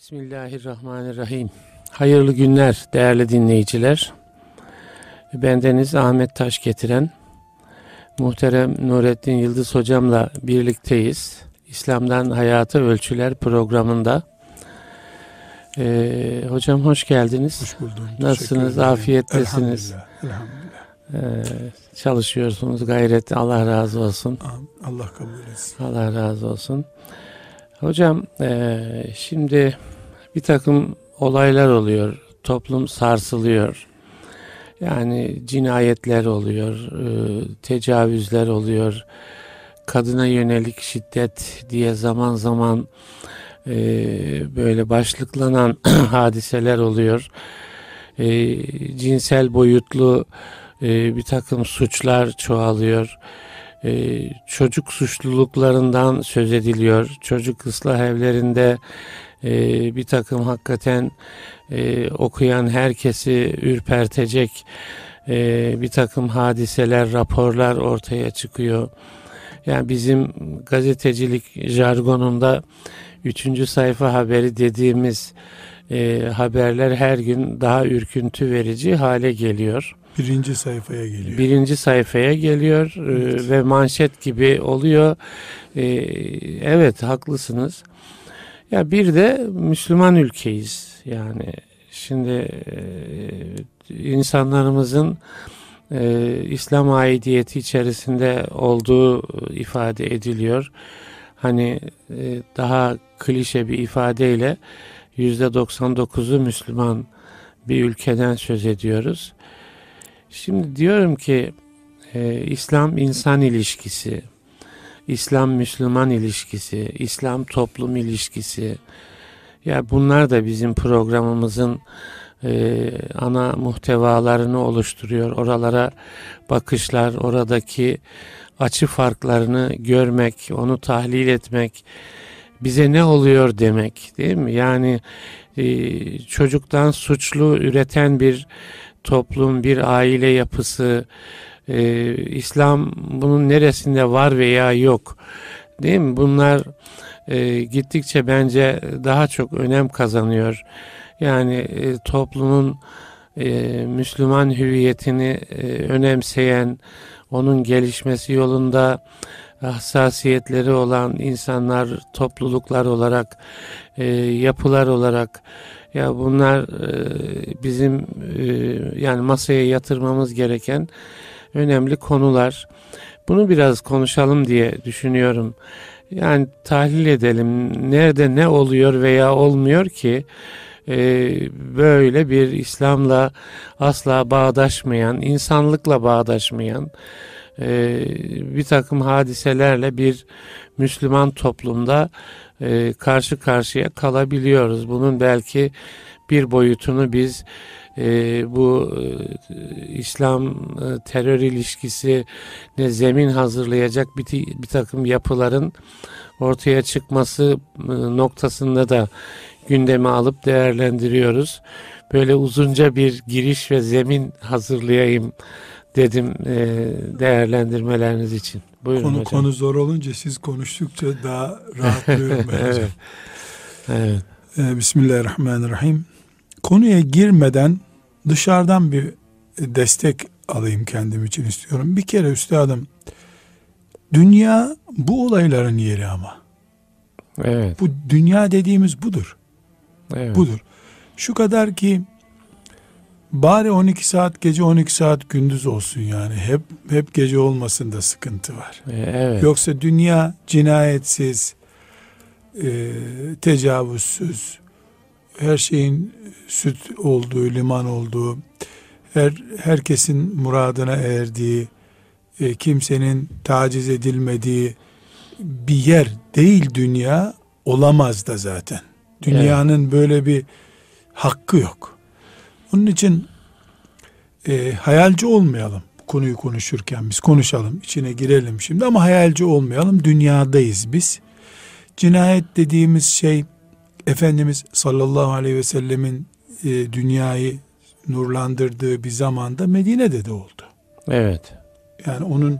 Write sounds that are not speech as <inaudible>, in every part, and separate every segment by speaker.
Speaker 1: Bismillahirrahmanirrahim. Hayırlı günler değerli dinleyiciler. Bendeniz Ahmet Taş getiren muhterem Nurettin Yıldız hocamla birlikteyiz. İslam'dan Hayata Ölçüler programında. Ee, hocam hoş geldiniz.
Speaker 2: Hoş buldum.
Speaker 1: Nasılsınız? Afiyettesiniz.
Speaker 2: Elhamdülillah. Elhamdülillah.
Speaker 1: Ee, çalışıyorsunuz gayret. Allah razı olsun.
Speaker 2: Allah kabul etsin.
Speaker 1: Allah razı olsun. Hocam e, şimdi bir takım olaylar oluyor. Toplum sarsılıyor. Yani cinayetler oluyor, e, tecavüzler oluyor, kadına yönelik şiddet diye zaman zaman e, böyle başlıklanan <clears throat> hadiseler oluyor. E, cinsel boyutlu e, bir takım suçlar çoğalıyor. E, çocuk suçluluklarından söz ediliyor. Çocuk ıslah evlerinde e, bir takım hakikaten e, okuyan herkesi ürpertecek e, bir takım hadiseler, raporlar ortaya çıkıyor. Yani bizim gazetecilik jargonunda üçüncü sayfa haberi dediğimiz e, haberler her gün daha ürküntü verici hale geliyor.
Speaker 2: Birinci sayfaya geliyor.
Speaker 1: Birinci sayfaya geliyor e, evet. ve manşet gibi oluyor. E, evet haklısınız. Ya bir de Müslüman ülkeyiz. Yani şimdi e, insanlarımızın e, İslam aidiyeti içerisinde olduğu ifade ediliyor. Hani e, daha klişe bir ifadeyle yüzde 99'u Müslüman bir ülkeden söz ediyoruz. Şimdi diyorum ki e, İslam insan ilişkisi, İslam Müslüman ilişkisi, İslam toplum ilişkisi. Ya bunlar da bizim programımızın e, ana muhtevalarını oluşturuyor. Oralara bakışlar, oradaki açı farklarını görmek, onu tahlil etmek, bize ne oluyor demek değil mi? Yani e, çocuktan suçlu üreten bir toplum, bir aile yapısı, e, İslam bunun neresinde var veya yok değil mi? Bunlar e, gittikçe bence daha çok önem kazanıyor. Yani e, toplumun e, Müslüman hüviyetini e, önemseyen, onun gelişmesi yolunda hassasiyetleri olan insanlar, topluluklar olarak, e, yapılar olarak ya bunlar e, bizim e, yani masaya yatırmamız gereken önemli konular. Bunu biraz konuşalım diye düşünüyorum. Yani tahlil edelim. Nerede ne oluyor veya olmuyor ki e, böyle bir İslam'la asla bağdaşmayan, insanlıkla bağdaşmayan bir takım hadiselerle bir Müslüman toplumda e, karşı karşıya kalabiliyoruz. Bunun belki bir boyutunu biz e, bu e, İslam e, terör ilişkisi ne zemin hazırlayacak bir, bir takım yapıların ortaya çıkması e, noktasında da gündeme alıp değerlendiriyoruz. Böyle uzunca bir giriş ve zemin hazırlayayım dedim e, değerlendirmeleriniz için.
Speaker 2: Buyurun konu, hocam. Konu zor olunca siz konuştukça daha rahatlıyorum <laughs> ben evet. hocam. Evet. Ee, Bismillahirrahmanirrahim. Konuya girmeden dışarıdan bir destek alayım kendim için istiyorum. Bir kere üstadım dünya bu olayların yeri ama. Evet. Bu dünya dediğimiz budur. Evet. Budur. Şu kadar ki bari 12 saat gece 12 saat gündüz olsun yani. Hep hep gece olmasın da sıkıntı var. E, evet. Yoksa dünya cinayetsiz, e, tecavüzsüz, her şeyin süt olduğu, liman olduğu, her herkesin muradına erdiği, e, kimsenin taciz edilmediği bir yer değil dünya olamaz da zaten. Dünyanın evet. böyle bir hakkı yok. Onun için e, hayalci olmayalım konuyu konuşurken biz konuşalım içine girelim şimdi ama hayalci olmayalım dünyadayız biz. Cinayet dediğimiz şey Efendimiz sallallahu aleyhi ve sellemin e, dünyayı nurlandırdığı bir zamanda Medine'de de oldu.
Speaker 1: Evet.
Speaker 2: Yani onun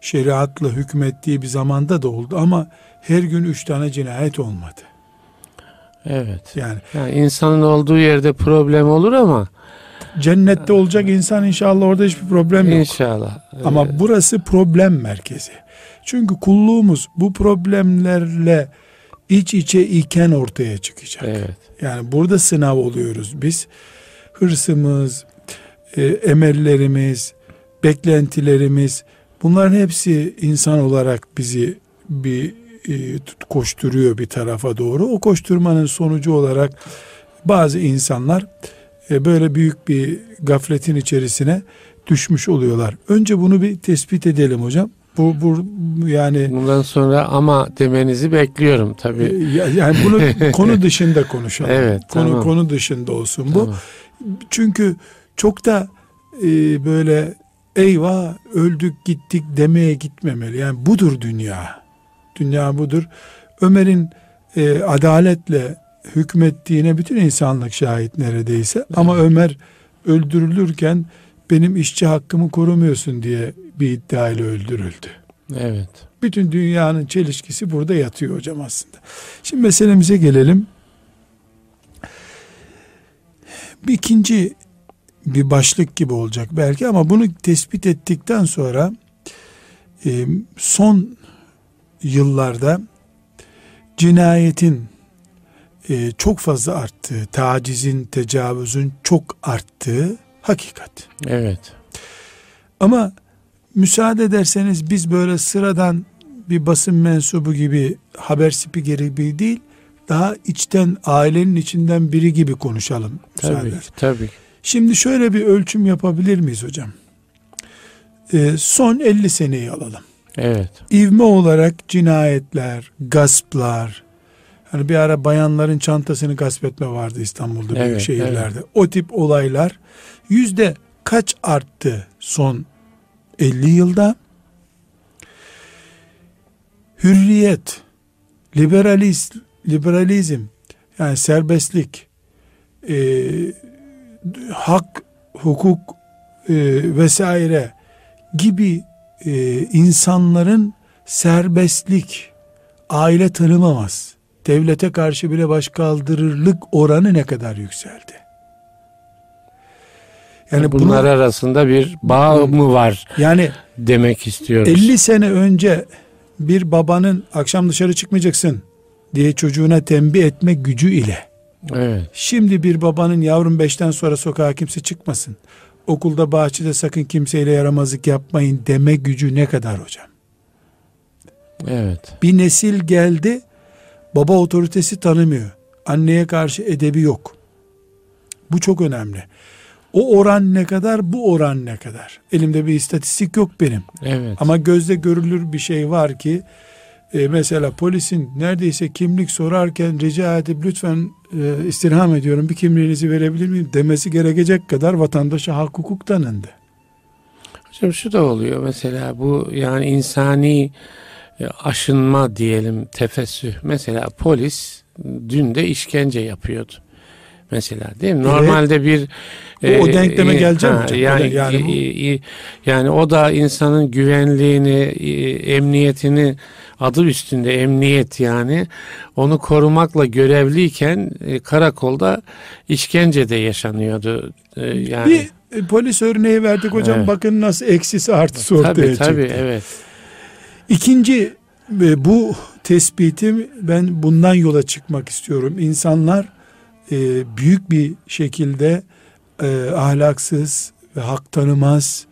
Speaker 2: şeriatla hükmettiği bir zamanda da oldu ama her gün üç tane cinayet olmadı.
Speaker 1: Evet. Yani, yani insanın olduğu yerde problem olur ama
Speaker 2: cennette olacak insan inşallah orada hiçbir problem yok.
Speaker 1: İnşallah.
Speaker 2: Ama burası problem merkezi. Çünkü kulluğumuz bu problemlerle iç içe iken ortaya çıkacak.
Speaker 1: Evet.
Speaker 2: Yani burada sınav oluyoruz biz. Hırsımız, e, emellerimiz, beklentilerimiz bunların hepsi insan olarak bizi bir koşturuyor bir tarafa doğru. O koşturmanın sonucu olarak bazı insanlar e, böyle büyük bir gafletin içerisine düşmüş oluyorlar. Önce bunu bir tespit edelim hocam. Bu, bu yani
Speaker 1: bundan sonra ama demenizi bekliyorum tabii.
Speaker 2: E, yani bunu <laughs> konu dışında konuşalım.
Speaker 1: Evet,
Speaker 2: konu
Speaker 1: tamam.
Speaker 2: konu dışında olsun bu. Tamam. Çünkü çok da e, böyle eyvah öldük gittik demeye gitmemeli. Yani budur dünya. Dünya budur. Ömer'in e, adaletle hükmettiğine bütün insanlık şahit neredeyse. Evet. Ama Ömer öldürülürken benim işçi hakkımı korumuyorsun diye bir iddiayla öldürüldü.
Speaker 1: Evet.
Speaker 2: Bütün dünyanın çelişkisi burada yatıyor hocam aslında. Şimdi meselemize gelelim. Bir ikinci bir başlık gibi olacak belki ama bunu tespit ettikten sonra e, son yıllarda cinayetin e, çok fazla arttığı, tacizin, tecavüzün çok arttığı hakikat.
Speaker 1: Evet.
Speaker 2: Ama müsaade ederseniz biz böyle sıradan bir basın mensubu gibi haber spikeri gibi değil, daha içten ailenin içinden biri gibi konuşalım.
Speaker 1: Tabii, tabii.
Speaker 2: Şimdi şöyle bir ölçüm yapabilir miyiz hocam? Ee, son 50 seneyi alalım.
Speaker 1: Evet.
Speaker 2: İvme olarak cinayetler, gasplar, hani bir ara bayanların çantasını gasp etme vardı İstanbul'da evet, büyük şehirlerde. Evet. O tip olaylar yüzde kaç arttı son 50 yılda? Hürriyet, liberalizm, liberalizm yani serbestlik, e, hak, hukuk e, vesaire gibi e, insanların serbestlik, aile tanımamaz, devlete karşı bile başkaldırırlık oranı ne kadar yükseldi?
Speaker 1: Yani bunlar bunu, arasında bir bağ mı var? Yani demek istiyoruz.
Speaker 2: 50 sene önce bir babanın akşam dışarı çıkmayacaksın diye çocuğuna tembih etme gücü ile
Speaker 1: Evet.
Speaker 2: Şimdi bir babanın yavrum beşten sonra sokağa kimse çıkmasın. Okulda bahçede sakın kimseyle yaramazlık yapmayın deme gücü ne kadar hocam?
Speaker 1: Evet.
Speaker 2: Bir nesil geldi baba otoritesi tanımıyor. Anneye karşı edebi yok. Bu çok önemli. O oran ne kadar, bu oran ne kadar? Elimde bir istatistik yok benim.
Speaker 1: Evet.
Speaker 2: Ama gözle görülür bir şey var ki e, mesela polisin neredeyse kimlik sorarken rica edip lütfen e, istirham ediyorum bir kimliğinizi verebilir miyim demesi gerekecek kadar vatandaşa hak hukuk tanındı.
Speaker 1: Hocam şu da oluyor mesela bu yani insani e, aşınma diyelim tefessüh. Mesela polis dün de işkence yapıyordu. Mesela değil mi? Normalde evet. bir
Speaker 2: o, o denkleme e, geleceğim ha,
Speaker 1: Yani yani, yani o da insanın güvenliğini, emniyetini adı üstünde emniyet yani onu korumakla görevliyken e, karakolda işkence de yaşanıyordu.
Speaker 2: E, yani bir e, polis örneği verdik hocam evet. bakın nasıl eksisi artısı ortaya tabii, çıktı.
Speaker 1: Tabii evet.
Speaker 2: İkinci e, bu tespitim ben bundan yola çıkmak istiyorum. İnsanlar e, büyük bir şekilde e, ahlaksız ve hak tanımaz,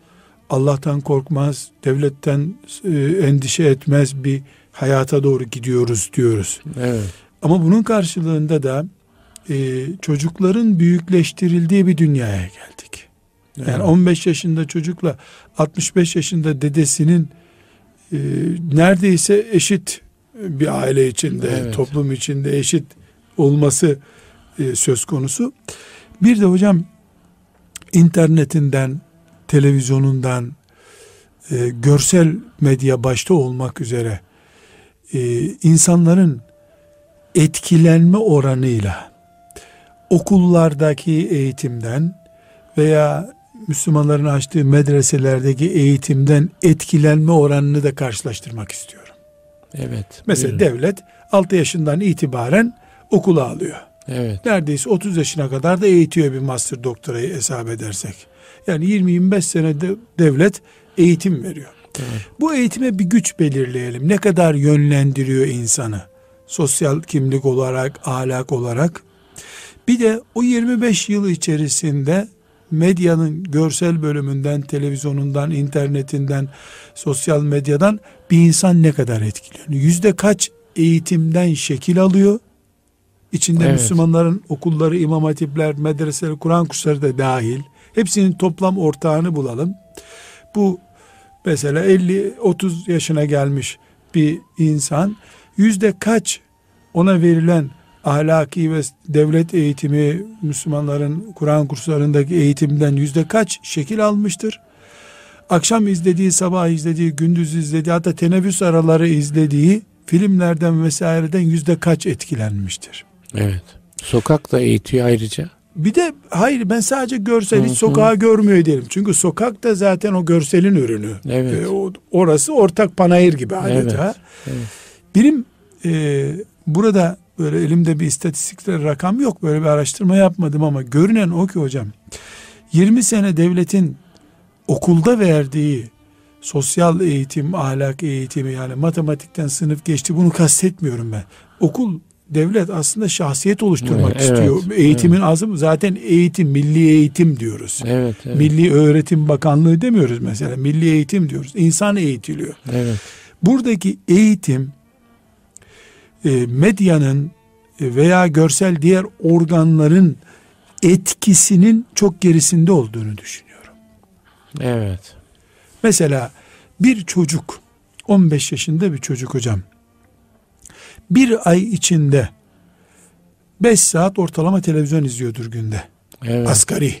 Speaker 2: Allah'tan korkmaz, devletten e, endişe etmez bir hayata doğru gidiyoruz diyoruz.
Speaker 1: Evet.
Speaker 2: Ama bunun karşılığında da e, çocukların büyükleştirildiği bir dünyaya geldik. Yani evet. 15 yaşında çocukla 65 yaşında dedesinin e, neredeyse eşit bir aile içinde, evet. toplum içinde eşit olması e, söz konusu. Bir de hocam internetinden, televizyonundan, e, görsel medya başta olmak üzere e, insanların etkilenme oranıyla okullardaki eğitimden veya Müslümanların açtığı medreselerdeki eğitimden etkilenme oranını da karşılaştırmak istiyorum.
Speaker 1: Evet.
Speaker 2: Mesela buyurun. devlet 6 yaşından itibaren okula alıyor.
Speaker 1: Evet.
Speaker 2: Neredeyse 30 yaşına kadar da eğitiyor bir master doktorayı hesap edersek. Yani 20-25 senede devlet eğitim veriyor. Evet. Bu eğitime bir güç belirleyelim. Ne kadar yönlendiriyor insanı? Sosyal kimlik olarak, ahlak olarak. Bir de o 25 yıl içerisinde medyanın görsel bölümünden, televizyonundan, internetinden, sosyal medyadan bir insan ne kadar etkileniyor? Yüzde kaç eğitimden şekil alıyor? İçinde evet. Müslümanların okulları, imam hatipler, medreseler, Kur'an kursları da dahil. Hepsinin toplam ortağını bulalım. Bu mesela 50-30 yaşına gelmiş bir insan yüzde kaç ona verilen ahlaki ve devlet eğitimi Müslümanların Kur'an kurslarındaki eğitimden yüzde kaç şekil almıştır? Akşam izlediği, sabah izlediği, gündüz izlediği hatta teneffüs araları izlediği filmlerden vesaireden yüzde kaç etkilenmiştir?
Speaker 1: Evet. Sokak da eğitiyor ayrıca.
Speaker 2: Bir de hayır ben sadece görsel hiç sokağı görmüyor diyelim. Çünkü sokak da zaten o görselin ürünü.
Speaker 1: Evet. Ee,
Speaker 2: orası ortak panayır gibi adeta. Evet. evet. Benim e, burada böyle elimde bir istatistikler rakam yok. Böyle bir araştırma yapmadım ama görünen o ki hocam 20 sene devletin okulda verdiği sosyal eğitim, ahlak eğitimi yani matematikten sınıf geçti bunu kastetmiyorum ben. Okul devlet aslında şahsiyet oluşturmak evet, istiyor. Eğitimin evet. azım zaten eğitim, milli eğitim diyoruz.
Speaker 1: Evet, evet.
Speaker 2: Milli Öğretim Bakanlığı demiyoruz mesela. Milli eğitim diyoruz. İnsan eğitiliyor.
Speaker 1: Evet.
Speaker 2: Buradaki eğitim e, medyanın veya görsel diğer organların etkisinin çok gerisinde olduğunu düşünüyorum.
Speaker 1: Evet.
Speaker 2: Mesela bir çocuk 15 yaşında bir çocuk hocam bir ay içinde 5 saat ortalama televizyon izliyordur günde.
Speaker 1: Evet.
Speaker 2: Asgari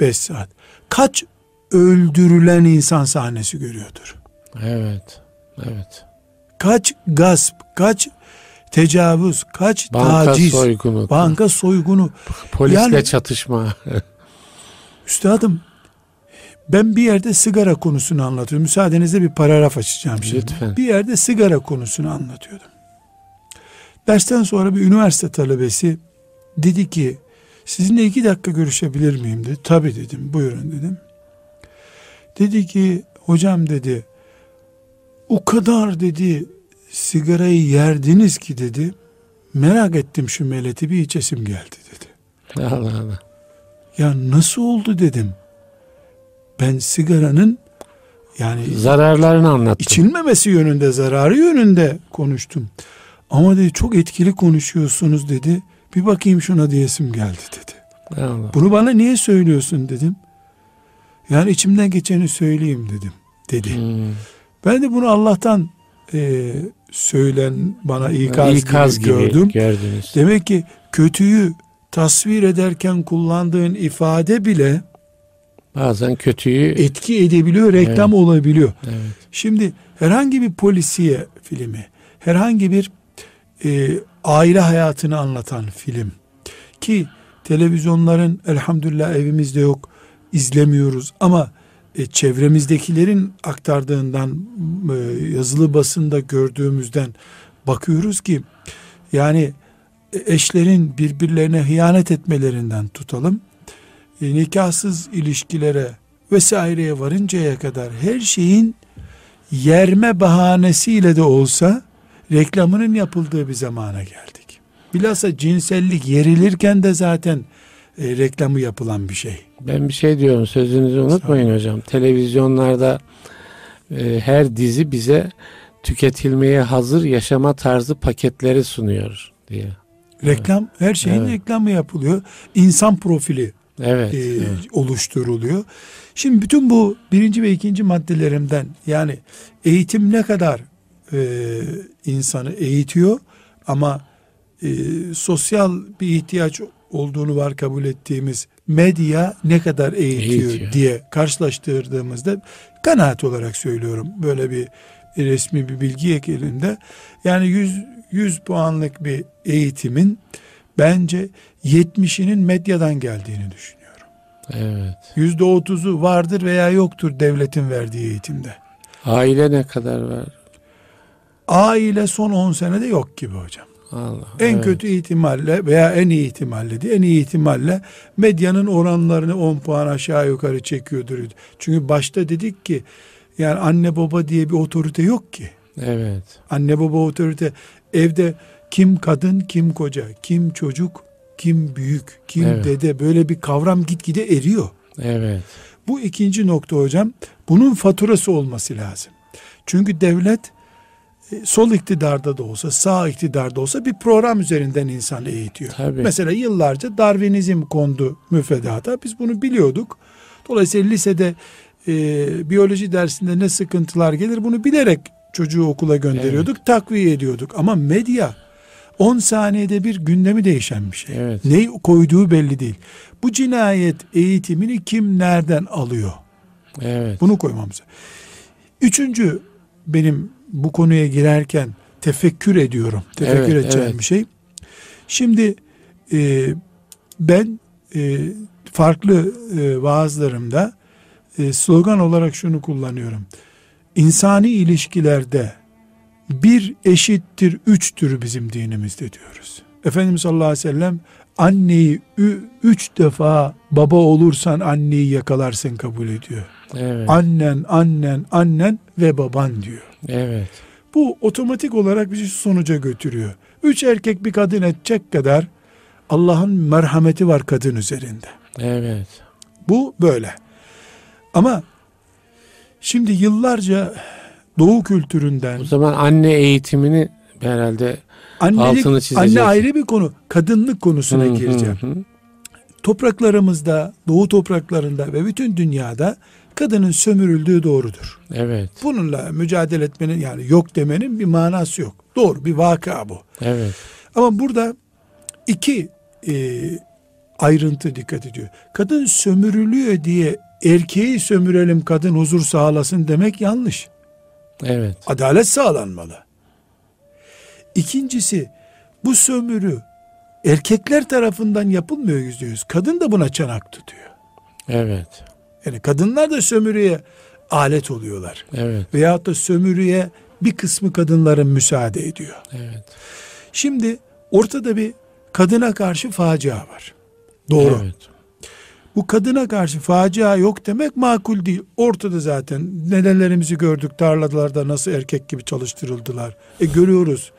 Speaker 2: 5 saat. Kaç öldürülen insan sahnesi görüyordur.
Speaker 1: Evet. Evet.
Speaker 2: Kaç gasp, kaç tecavüz, kaç
Speaker 1: banka
Speaker 2: taciz,
Speaker 1: soygunu,
Speaker 2: banka soygunu,
Speaker 1: polisle yani, çatışma. <laughs>
Speaker 2: üstadım ben bir yerde sigara konusunu anlatıyorum. Müsaadenizle bir paragraf açacağım şimdi.
Speaker 1: Lütfen.
Speaker 2: Bir yerde sigara konusunu anlatıyordum. Dersten sonra bir üniversite talebesi dedi ki sizinle iki dakika görüşebilir miyim dedi. Tabi dedim buyurun dedim. Dedi ki hocam dedi o kadar dedi sigarayı yerdiniz ki dedi merak ettim şu meleti bir içesim geldi dedi.
Speaker 1: Allah Allah.
Speaker 2: Ya nasıl oldu dedim. Ben sigaranın yani
Speaker 1: zararlarını anlattım.
Speaker 2: İçilmemesi yönünde, zararı yönünde konuştum. Ama dedi çok etkili konuşuyorsunuz dedi. Bir bakayım şuna diyesim geldi dedi.
Speaker 1: Allah.
Speaker 2: Bunu bana niye söylüyorsun dedim. Yani içimden geçeni söyleyeyim dedim dedi. Hmm. Ben de bunu Allah'tan e, söylen bana ikaz, ikaz gibi, gibi gördüm.
Speaker 1: Gördünüz.
Speaker 2: Demek ki kötüyü tasvir ederken kullandığın ifade bile
Speaker 1: bazen kötüyü
Speaker 2: etki edebiliyor, reklam
Speaker 1: evet.
Speaker 2: olabiliyor.
Speaker 1: Evet.
Speaker 2: Şimdi herhangi bir polisiye filmi, herhangi bir e, aile hayatını anlatan film. Ki televizyonların elhamdülillah evimizde yok izlemiyoruz. Ama e, çevremizdekilerin aktardığından e, yazılı basında gördüğümüzden bakıyoruz ki yani e, eşlerin birbirlerine hıyanet etmelerinden tutalım e, nikahsız ilişkilere vesaireye varıncaya kadar her şeyin yerme bahanesiyle de olsa reklamının yapıldığı bir zamana geldik. Bilhassa cinsellik yerilirken de zaten e, reklamı yapılan bir şey.
Speaker 1: Ben bir şey diyorum sözünüzü unutmayın hocam. Televizyonlarda e, her dizi bize tüketilmeye hazır yaşama tarzı paketleri sunuyor diye.
Speaker 2: Reklam evet. her şeyin evet. reklamı yapılıyor. İnsan profili
Speaker 1: evet,
Speaker 2: e,
Speaker 1: evet.
Speaker 2: oluşturuluyor. Şimdi bütün bu birinci ve ikinci maddelerimden yani eğitim ne kadar e, insanı eğitiyor ama e, sosyal bir ihtiyaç olduğunu var kabul ettiğimiz medya ne kadar eğitiyor, eğitiyor. diye karşılaştırdığımızda kanaat olarak söylüyorum böyle bir resmi bir bilgi eklerinde yani 100 100 puanlık bir eğitimin bence 70'inin medyadan geldiğini düşünüyorum.
Speaker 1: Evet.
Speaker 2: Yüzde otuzu vardır veya yoktur devletin verdiği eğitimde.
Speaker 1: Aile ne kadar var?
Speaker 2: Aile son 10 senede yok gibi hocam. Allah, en evet. kötü ihtimalle veya en iyi ihtimalle diye en iyi ihtimalle medyanın oranlarını 10 puan aşağı yukarı çekiyordur. Çünkü başta dedik ki yani anne baba diye bir otorite yok ki.
Speaker 1: Evet.
Speaker 2: Anne baba otorite evde kim kadın kim koca kim çocuk kim büyük kim evet. dede böyle bir kavram gitgide eriyor.
Speaker 1: Evet.
Speaker 2: Bu ikinci nokta hocam bunun faturası olması lazım. Çünkü devlet sol iktidarda da olsa sağ iktidarda olsa bir program üzerinden insan eğitiyor. Tabii. Mesela yıllarca Darwinizm kondu müfredata biz bunu biliyorduk. Dolayısıyla lisede e, biyoloji dersinde ne sıkıntılar gelir bunu bilerek çocuğu okula gönderiyorduk, evet. takviye ediyorduk. Ama medya 10 saniyede bir gündemi değişen bir şey. Evet. Ne koyduğu belli değil. Bu cinayet eğitimini kim nereden alıyor?
Speaker 1: Evet.
Speaker 2: Bunu koymamız. Üçüncü benim bu konuya girerken tefekkür ediyorum. Tefekkür evet, edeceğim evet. bir şey. Şimdi e, ben e, farklı e, vaazlarımda e, slogan olarak şunu kullanıyorum. İnsani ilişkilerde bir eşittir üçtür bizim dinimizde diyoruz. Efendimiz sallallahu aleyhi ve sellem anneyi üç defa baba olursan anneyi yakalarsın kabul ediyor. Evet. Annen, annen, annen ve baban diyor.
Speaker 1: Evet.
Speaker 2: Bu otomatik olarak bizi sonuca götürüyor. Üç erkek bir kadın edecek kadar Allah'ın merhameti var kadın üzerinde.
Speaker 1: Evet.
Speaker 2: Bu böyle. Ama şimdi yıllarca Doğu kültüründen.
Speaker 1: O zaman anne eğitimini herhalde Annelik, altını çizeceğiz.
Speaker 2: Anne ayrı bir konu. Kadınlık konusuna hı, gireceğim. Hı, hı. Topraklarımızda, Doğu topraklarında ve bütün dünyada kadının sömürüldüğü doğrudur.
Speaker 1: Evet.
Speaker 2: Bununla mücadele etmenin yani yok demenin bir manası yok. Doğru bir vaka bu.
Speaker 1: Evet.
Speaker 2: Ama burada iki e, ayrıntı dikkat ediyor. Kadın sömürülüyor diye erkeği sömürelim kadın huzur sağlasın demek yanlış.
Speaker 1: Evet.
Speaker 2: Adalet sağlanmalı. İkincisi bu sömürü erkekler tarafından yapılmıyor yüzde yüz. Kadın da buna çanak tutuyor.
Speaker 1: Evet.
Speaker 2: Yani kadınlar da sömürüye alet oluyorlar.
Speaker 1: Evet.
Speaker 2: Veyahut da sömürüye bir kısmı kadınların müsaade ediyor.
Speaker 1: Evet.
Speaker 2: Şimdi ortada bir kadına karşı facia var. Doğru. Evet. Bu kadına karşı facia yok demek makul değil. Ortada zaten nedenlerimizi gördük. Tarlalarda nasıl erkek gibi çalıştırıldılar. E görüyoruz.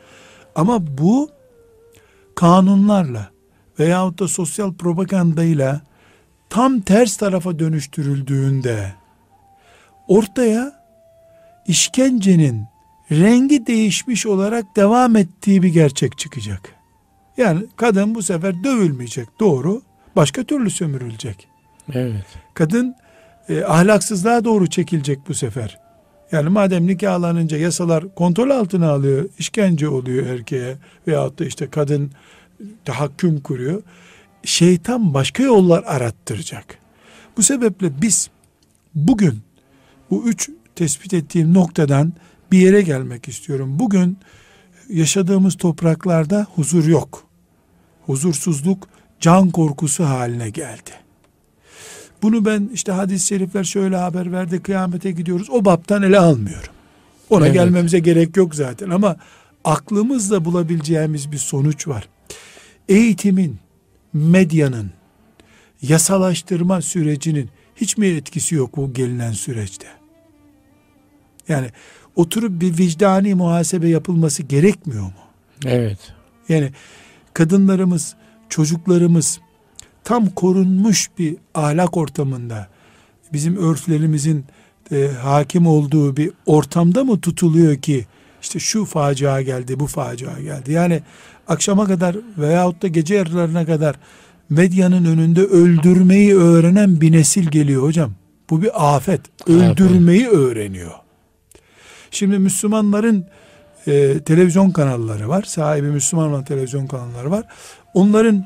Speaker 2: Ama bu kanunlarla veyahut da sosyal propagandayla tam ters tarafa dönüştürüldüğünde ortaya işkencenin rengi değişmiş olarak devam ettiği bir gerçek çıkacak. Yani kadın bu sefer dövülmeyecek doğru başka türlü sömürülecek.
Speaker 1: Evet.
Speaker 2: Kadın e, ahlaksızlığa doğru çekilecek bu sefer. Yani madem nikahlanınca yasalar kontrol altına alıyor, işkence oluyor erkeğe veyahut da işte kadın tahakküm kuruyor. Şeytan başka yollar arattıracak. Bu sebeple biz bugün bu üç tespit ettiğim noktadan bir yere gelmek istiyorum. Bugün yaşadığımız topraklarda huzur yok. Huzursuzluk can korkusu haline geldi. Bunu ben işte hadis-i şerifler şöyle haber verdi kıyamete gidiyoruz. O baptan ele almıyorum. Ona evet. gelmemize gerek yok zaten ama aklımızla bulabileceğimiz bir sonuç var. Eğitimin, medyanın, yasalaştırma sürecinin hiç mi etkisi yok bu gelinen süreçte? Yani oturup bir vicdani muhasebe yapılması gerekmiyor mu?
Speaker 1: Evet.
Speaker 2: Yani kadınlarımız, çocuklarımız tam korunmuş bir ahlak ortamında bizim örflerimizin e, hakim olduğu bir ortamda mı tutuluyor ki işte şu facia geldi bu facia geldi. Yani akşama kadar veyahut da gece yarılarına kadar medyanın önünde öldürmeyi öğrenen bir nesil geliyor hocam. Bu bir afet. Öldürmeyi öğreniyor. Şimdi Müslümanların e, televizyon kanalları var. Sahibi Müslüman olan televizyon kanalları var. Onların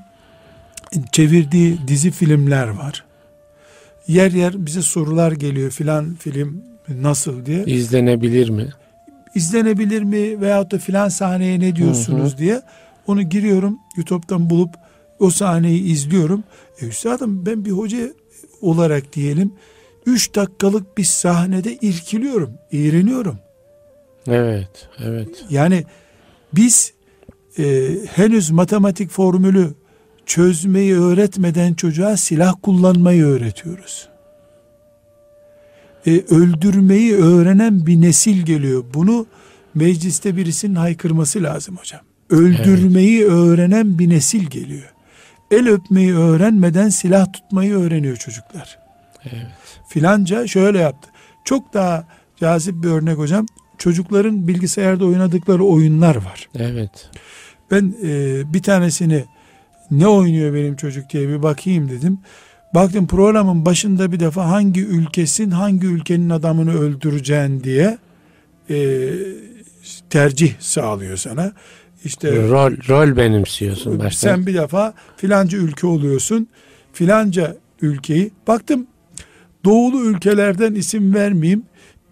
Speaker 2: çevirdiği dizi filmler var. Yer yer bize sorular geliyor filan film nasıl? diye.
Speaker 1: İzlenebilir mi?
Speaker 2: İzlenebilir mi veyahut da filan sahneye ne diyorsunuz hı hı. diye. Onu giriyorum YouTube'dan bulup o sahneyi izliyorum. E üstadım ben bir hoca olarak diyelim üç dakikalık bir sahnede irkiliyorum, iğreniyorum.
Speaker 1: Evet, evet.
Speaker 2: Yani biz e, henüz matematik formülü çözmeyi öğretmeden çocuğa silah kullanmayı öğretiyoruz. E, öldürmeyi öğrenen bir nesil geliyor. Bunu mecliste birisinin haykırması lazım hocam. Öldürmeyi evet. öğrenen bir nesil geliyor. El öpmeyi öğrenmeden silah tutmayı öğreniyor çocuklar. Evet. Filanca şöyle yaptı. Çok daha cazip bir örnek hocam. Çocukların bilgisayarda oynadıkları oyunlar var.
Speaker 1: Evet.
Speaker 2: Ben e, bir tanesini ne oynuyor benim çocuk diye bir bakayım dedim. Baktım programın başında bir defa hangi ülkesin hangi ülkenin adamını öldüreceğin diye e, tercih sağlıyor sana.
Speaker 1: İşte rol rol benimsiyorsun başta.
Speaker 2: Sen bir defa filanca ülke oluyorsun. Filanca ülkeyi baktım doğulu ülkelerden isim vermeyeyim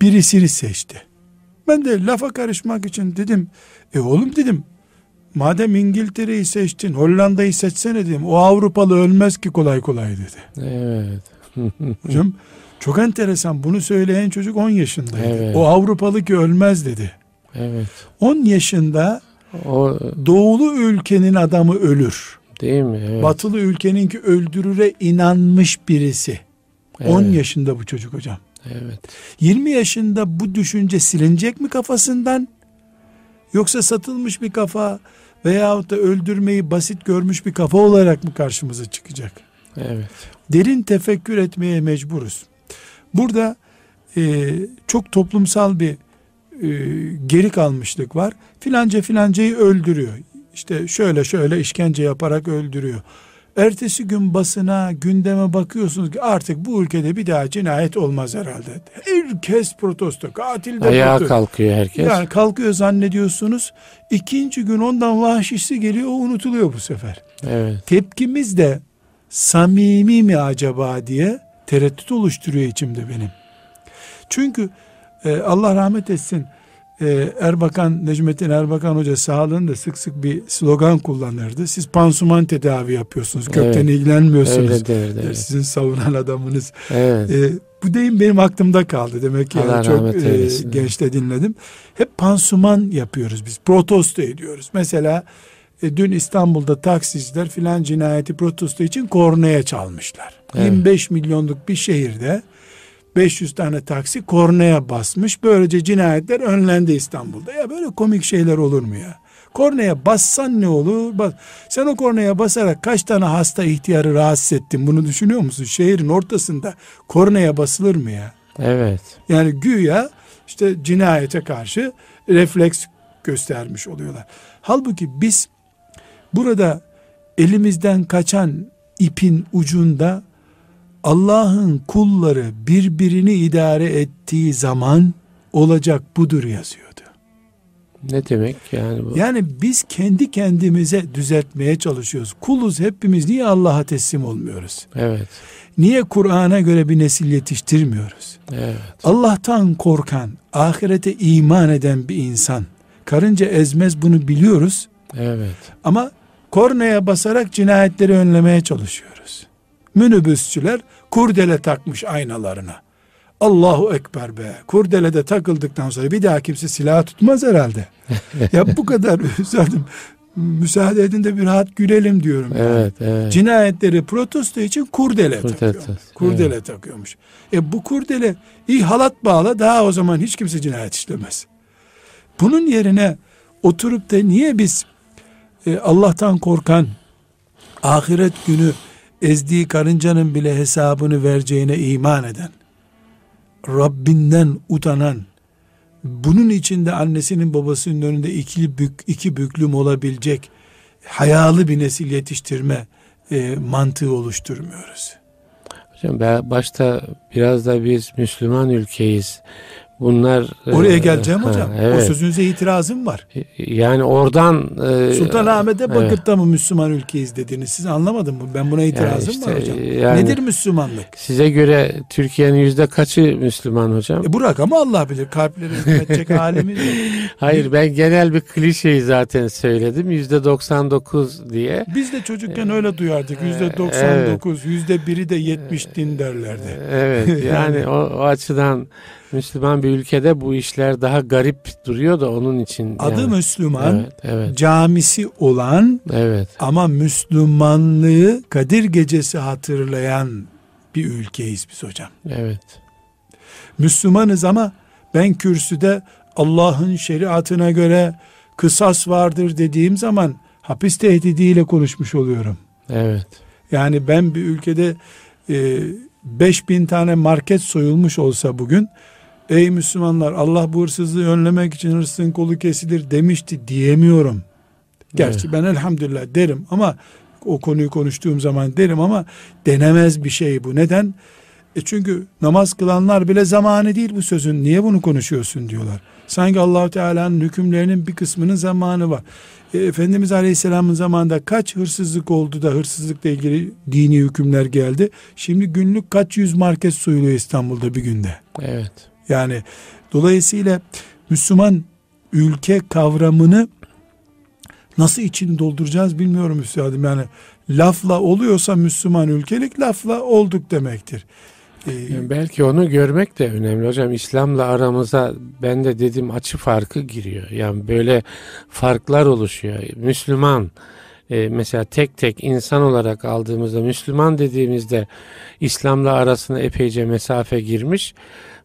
Speaker 2: birisini seçti. Ben de lafa karışmak için dedim e oğlum dedim madem İngiltere'yi seçtin Hollanda'yı seçsene dedim. O Avrupalı ölmez ki kolay kolay dedi.
Speaker 1: Evet. <laughs>
Speaker 2: Hocam çok enteresan bunu söyleyen çocuk 10 yaşındaydı. Evet. O Avrupalı ki ölmez dedi.
Speaker 1: Evet.
Speaker 2: 10 yaşında o doğulu ülkenin adamı ölür.
Speaker 1: Değil mi?
Speaker 2: Evet. Batılı ülkeninki öldürüre inanmış birisi. Evet. 10 yaşında bu çocuk hocam.
Speaker 1: Evet.
Speaker 2: 20 yaşında bu düşünce silinecek mi kafasından? Yoksa satılmış bir kafa veyahut da öldürmeyi basit görmüş bir kafa olarak mı karşımıza çıkacak?
Speaker 1: Evet.
Speaker 2: Derin tefekkür etmeye mecburuz. Burada e, çok toplumsal bir e, geri kalmışlık var. Filanca filancayı öldürüyor. İşte şöyle şöyle işkence yaparak öldürüyor. Ertesi gün basına, gündeme bakıyorsunuz ki artık bu ülkede bir daha cinayet olmaz herhalde. Herkes protesto, katil de
Speaker 1: Ayağa protesto. kalkıyor herkes.
Speaker 2: Yani kalkıyor zannediyorsunuz. İkinci gün ondan vahşisi geliyor, o unutuluyor bu sefer.
Speaker 1: Evet.
Speaker 2: Tepkimiz de samimi mi acaba diye tereddüt oluşturuyor içimde benim. Çünkü e, Allah rahmet etsin e, Erbakan, Necmettin Erbakan Hoca sağlığında sık sık bir slogan kullanırdı. Siz pansuman tedavi yapıyorsunuz. Kökten evet, ilgilenmiyorsunuz. Öyle derdi, evet. Sizin savunan adamınız.
Speaker 1: Evet.
Speaker 2: E, bu deyim benim aklımda kaldı. Demek ki yani çok e, gençte dinledim. Hep pansuman yapıyoruz biz. Protesto ediyoruz. Mesela e, dün İstanbul'da taksiciler filan cinayeti protesto için kornaya çalmışlar. Evet. 25 milyonluk bir şehirde 500 tane taksi kornaya basmış. Böylece cinayetler önlendi İstanbul'da. Ya böyle komik şeyler olur mu ya? Kornaya bassan ne olur? Bas. Sen o kornaya basarak kaç tane hasta ihtiyarı rahatsız ettin? Bunu düşünüyor musun? Şehrin ortasında kornaya basılır mı ya?
Speaker 1: Evet.
Speaker 2: Yani güya işte cinayete karşı refleks göstermiş oluyorlar. Halbuki biz burada elimizden kaçan ipin ucunda Allah'ın kulları birbirini idare ettiği zaman olacak budur yazıyordu.
Speaker 1: Ne demek yani bu?
Speaker 2: Yani biz kendi kendimize düzeltmeye çalışıyoruz. Kuluz hepimiz niye Allah'a teslim olmuyoruz?
Speaker 1: Evet.
Speaker 2: Niye Kur'an'a göre bir nesil yetiştirmiyoruz?
Speaker 1: Evet.
Speaker 2: Allah'tan korkan, ahirete iman eden bir insan karınca ezmez bunu biliyoruz.
Speaker 1: Evet.
Speaker 2: Ama kornaya basarak cinayetleri önlemeye çalışıyoruz minibüsçüler kurdele takmış aynalarına. Allahu Ekber be. Kurdele de takıldıktan sonra bir daha kimse silah tutmaz herhalde. <laughs> ya bu kadar <laughs> zaten müsaade edin de bir rahat gülelim diyorum.
Speaker 1: Evet, yani. evet.
Speaker 2: Cinayetleri protesto için kurdele, kurdele takıyor. Kurdele evet. takıyormuş. E bu kurdele iyi halat bağla daha o zaman hiç kimse cinayet işlemez. Bunun yerine oturup da niye biz e, Allah'tan korkan ahiret günü ezdiği karıncanın bile hesabını vereceğine iman eden, Rabbinden utanan, bunun içinde annesinin babasının önünde iki, bük, iki büklüm olabilecek hayalı bir nesil yetiştirme e, mantığı oluşturmuyoruz.
Speaker 1: Hocam başta biraz da biz Müslüman ülkeyiz. Bunlar
Speaker 2: oraya e, geleceğim ha, hocam. Evet. O sözünüze itirazım var.
Speaker 1: E, yani oradan
Speaker 2: e, Sultanahmet'e bakıp da mı Müslüman ülkeyiz dediniz? Siz anlamadın mı? Ben buna itirazım yani işte, var hocam. Yani, Nedir Müslümanlık?
Speaker 1: Size göre Türkiye'nin yüzde kaçı Müslüman hocam?
Speaker 2: E bu rakamı Allah bilir. Kalpleri hükmetecek halimiz <laughs>
Speaker 1: Hayır ben genel bir klişeyi zaten söyledim. Yüzde 99 diye.
Speaker 2: Biz de çocukken öyle duyardık. Yüzde 99, yüzde biri de 70 din derlerdi.
Speaker 1: Evet <laughs> yani o, o açıdan Müslüman bir ülkede bu işler daha garip duruyor da onun için.
Speaker 2: Adı yani. Müslüman, evet, evet. camisi olan evet. ama Müslümanlığı Kadir Gecesi hatırlayan bir ülkeyiz biz hocam.
Speaker 1: Evet.
Speaker 2: Müslümanız ama ben kürsüde Allah'ın şeriatına göre kısas vardır dediğim zaman hapis tehdidiyle konuşmuş oluyorum.
Speaker 1: Evet.
Speaker 2: Yani ben bir ülkede e, 5000 tane market soyulmuş olsa bugün ey Müslümanlar Allah bu hırsızlığı önlemek için hırsızın kolu kesilir demişti diyemiyorum. Gerçi evet. ben elhamdülillah derim ama o konuyu konuştuğum zaman derim ama denemez bir şey bu. Neden? E çünkü namaz kılanlar bile zamanı değil bu sözün. Niye bunu konuşuyorsun diyorlar. Sanki allah Teala'nın hükümlerinin bir kısmının zamanı var. E, Efendimiz Aleyhisselam'ın zamanında kaç hırsızlık oldu da hırsızlıkla ilgili dini hükümler geldi. Şimdi günlük kaç yüz market soyuluyor İstanbul'da bir günde.
Speaker 1: Evet.
Speaker 2: Yani dolayısıyla Müslüman ülke kavramını nasıl için dolduracağız bilmiyorum üstadım. Yani lafla oluyorsa Müslüman ülkelik lafla olduk demektir.
Speaker 1: Ee, belki onu görmek de önemli hocam. İslam'la aramıza ben de dedim açı farkı giriyor. Yani böyle farklar oluşuyor. Müslüman e, mesela tek tek insan olarak aldığımızda Müslüman dediğimizde İslam'la arasına epeyce mesafe girmiş.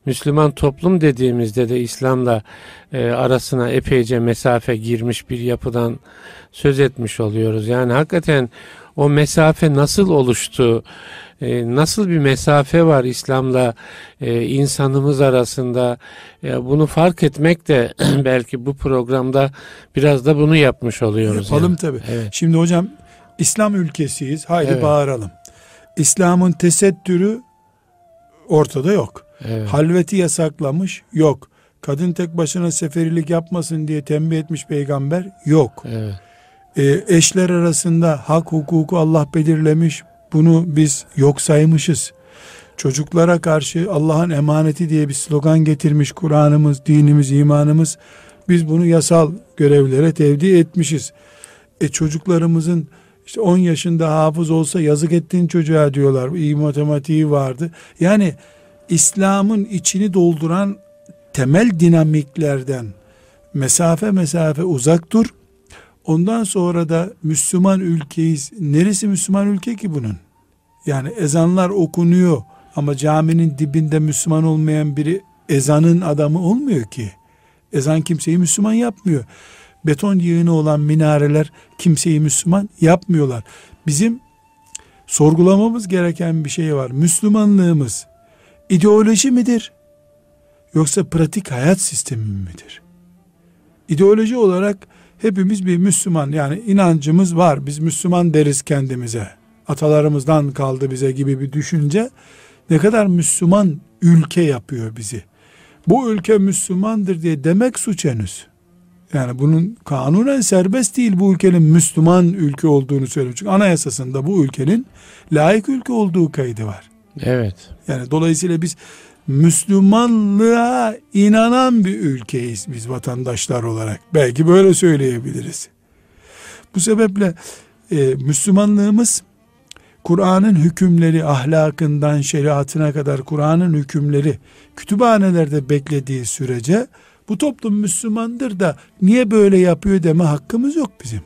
Speaker 1: Müslüman toplum dediğimizde de İslam'la e, arasına epeyce mesafe girmiş bir yapıdan söz etmiş oluyoruz. Yani hakikaten o mesafe nasıl oluştu? E, nasıl bir mesafe var İslam'la e, insanımız arasında? E, bunu fark etmek de <clears throat> belki bu programda biraz da bunu yapmış oluyoruz.
Speaker 2: Yapalım yani. tabii. Evet. Şimdi hocam İslam ülkesiyiz. Haydi evet. bağıralım. İslam'ın tesettürü ortada yok. Evet. Halveti yasaklamış yok. Kadın tek başına seferilik yapmasın diye tembih etmiş peygamber yok. Evet. E, eşler arasında hak hukuku Allah belirlemiş. Bunu biz yok saymışız. Çocuklara karşı Allah'ın emaneti diye bir slogan getirmiş Kur'an'ımız, dinimiz, imanımız. Biz bunu yasal görevlere tevdi etmişiz. E çocuklarımızın işte 10 yaşında hafız olsa yazık ettiğin çocuğa diyorlar. İyi matematiği vardı. Yani İslam'ın içini dolduran temel dinamiklerden mesafe mesafe uzak dur. Ondan sonra da Müslüman ülkeyiz. Neresi Müslüman ülke ki bunun? Yani ezanlar okunuyor ama caminin dibinde Müslüman olmayan biri ezanın adamı olmuyor ki. Ezan kimseyi Müslüman yapmıyor. Beton yığını olan minareler kimseyi Müslüman yapmıyorlar. Bizim sorgulamamız gereken bir şey var. Müslümanlığımız ideoloji midir? Yoksa pratik hayat sistemi midir? İdeoloji olarak hepimiz bir Müslüman yani inancımız var. Biz Müslüman deriz kendimize. Atalarımızdan kaldı bize gibi bir düşünce ne kadar Müslüman ülke yapıyor bizi. Bu ülke Müslümandır diye demek suç henüz. Yani bunun kanunen serbest değil bu ülkenin Müslüman ülke olduğunu söylüyor. Çünkü anayasasında bu ülkenin layık ülke olduğu kaydı var.
Speaker 1: Evet.
Speaker 2: Yani dolayısıyla biz Müslümanlığa inanan bir ülkeyiz biz vatandaşlar olarak. Belki böyle söyleyebiliriz. Bu sebeple e, Müslümanlığımız Kur'an'ın hükümleri ahlakından şeriatına kadar Kur'an'ın hükümleri kütüphanelerde beklediği sürece bu toplum Müslümandır da niye böyle yapıyor deme hakkımız yok bizim.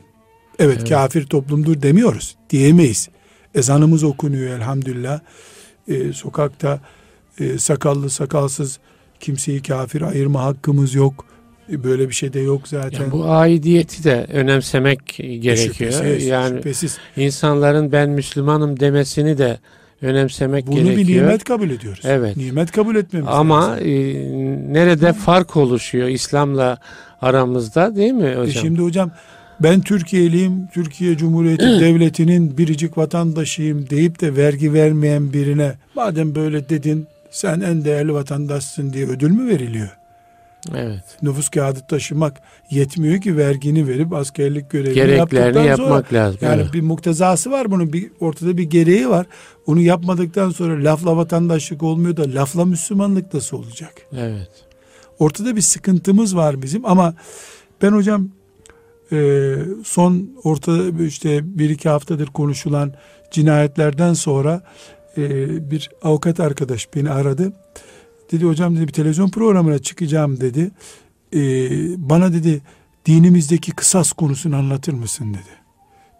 Speaker 2: Evet, evet. kafir toplumdur demiyoruz. Diyemeyiz. Ezanımız okunuyor elhamdülillah. Ee, sokakta e, sakallı sakalsız kimseyi kafir ayırma hakkımız yok. E, böyle bir şey de yok zaten.
Speaker 1: Yani bu aidiyeti de önemsemek gerekiyor. Şüphesiz, yani şüphesiz. insanların ben Müslümanım demesini de önemsemek
Speaker 2: Bunu
Speaker 1: gerekiyor.
Speaker 2: Bunu bir nimet kabul ediyoruz.
Speaker 1: Evet.
Speaker 2: Nimet kabul etmemiz
Speaker 1: Ama lazım. e, nerede fark oluşuyor İslam'la aramızda değil mi hocam? E
Speaker 2: şimdi hocam ben Türkiye'liyim, Türkiye Cumhuriyeti <clears throat> Devleti'nin biricik vatandaşıyım deyip de vergi vermeyen birine madem böyle dedin sen en değerli vatandaşsın diye ödül mü veriliyor?
Speaker 1: Evet.
Speaker 2: Nüfus kağıdı taşımak yetmiyor ki vergini verip askerlik görevini
Speaker 1: Gereklerini yapmak
Speaker 2: sonra,
Speaker 1: lazım.
Speaker 2: Yani evet. bir muktezası var bunun bir ortada bir gereği var. Onu yapmadıktan sonra lafla vatandaşlık olmuyor da lafla Müslümanlık nasıl olacak?
Speaker 1: Evet.
Speaker 2: Ortada bir sıkıntımız var bizim ama ben hocam e, son orta işte bir iki haftadır konuşulan cinayetlerden sonra e, bir avukat arkadaş beni aradı. Dedi hocam dedi bir televizyon programına çıkacağım dedi. Ee, bana dedi dinimizdeki kısas konusunu anlatır mısın dedi.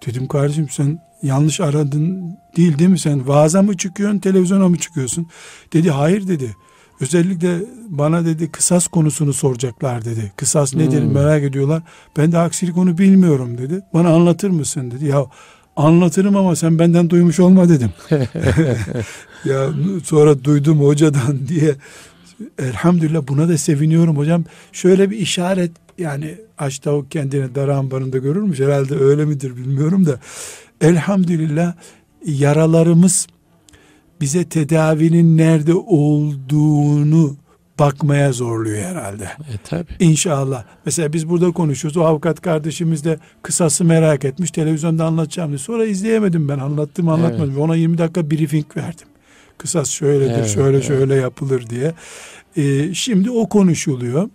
Speaker 2: Dedim kardeşim sen yanlış aradın değil değil mi sen vaaza mı çıkıyorsun televizyona mı çıkıyorsun? Dedi hayır dedi. Özellikle bana dedi kısas konusunu soracaklar dedi. Kısas nedir hmm. merak ediyorlar. Ben de aksilik onu bilmiyorum dedi. Bana anlatır mısın dedi. Ya anlatırım ama sen benden duymuş olma dedim. <laughs> ya sonra duydum hocadan <laughs> diye elhamdülillah buna da seviniyorum hocam. Şöyle bir işaret yani aç tavuk kendini dar ambarında görürmüş herhalde öyle midir bilmiyorum da elhamdülillah yaralarımız bize tedavinin nerede olduğunu bakmaya zorluyor herhalde.
Speaker 1: E tabi.
Speaker 2: İnşallah. Mesela biz burada konuşuyoruz. O avukat kardeşimiz de kısası merak etmiş. Televizyonda anlatacağım diye. Sonra izleyemedim ben. Anlattım anlatmadım. Evet. Ona 20 dakika briefing verdim. Kısas şöyledir, evet, şöyle evet. şöyle yapılır diye. Ee, şimdi o konuşuluyor.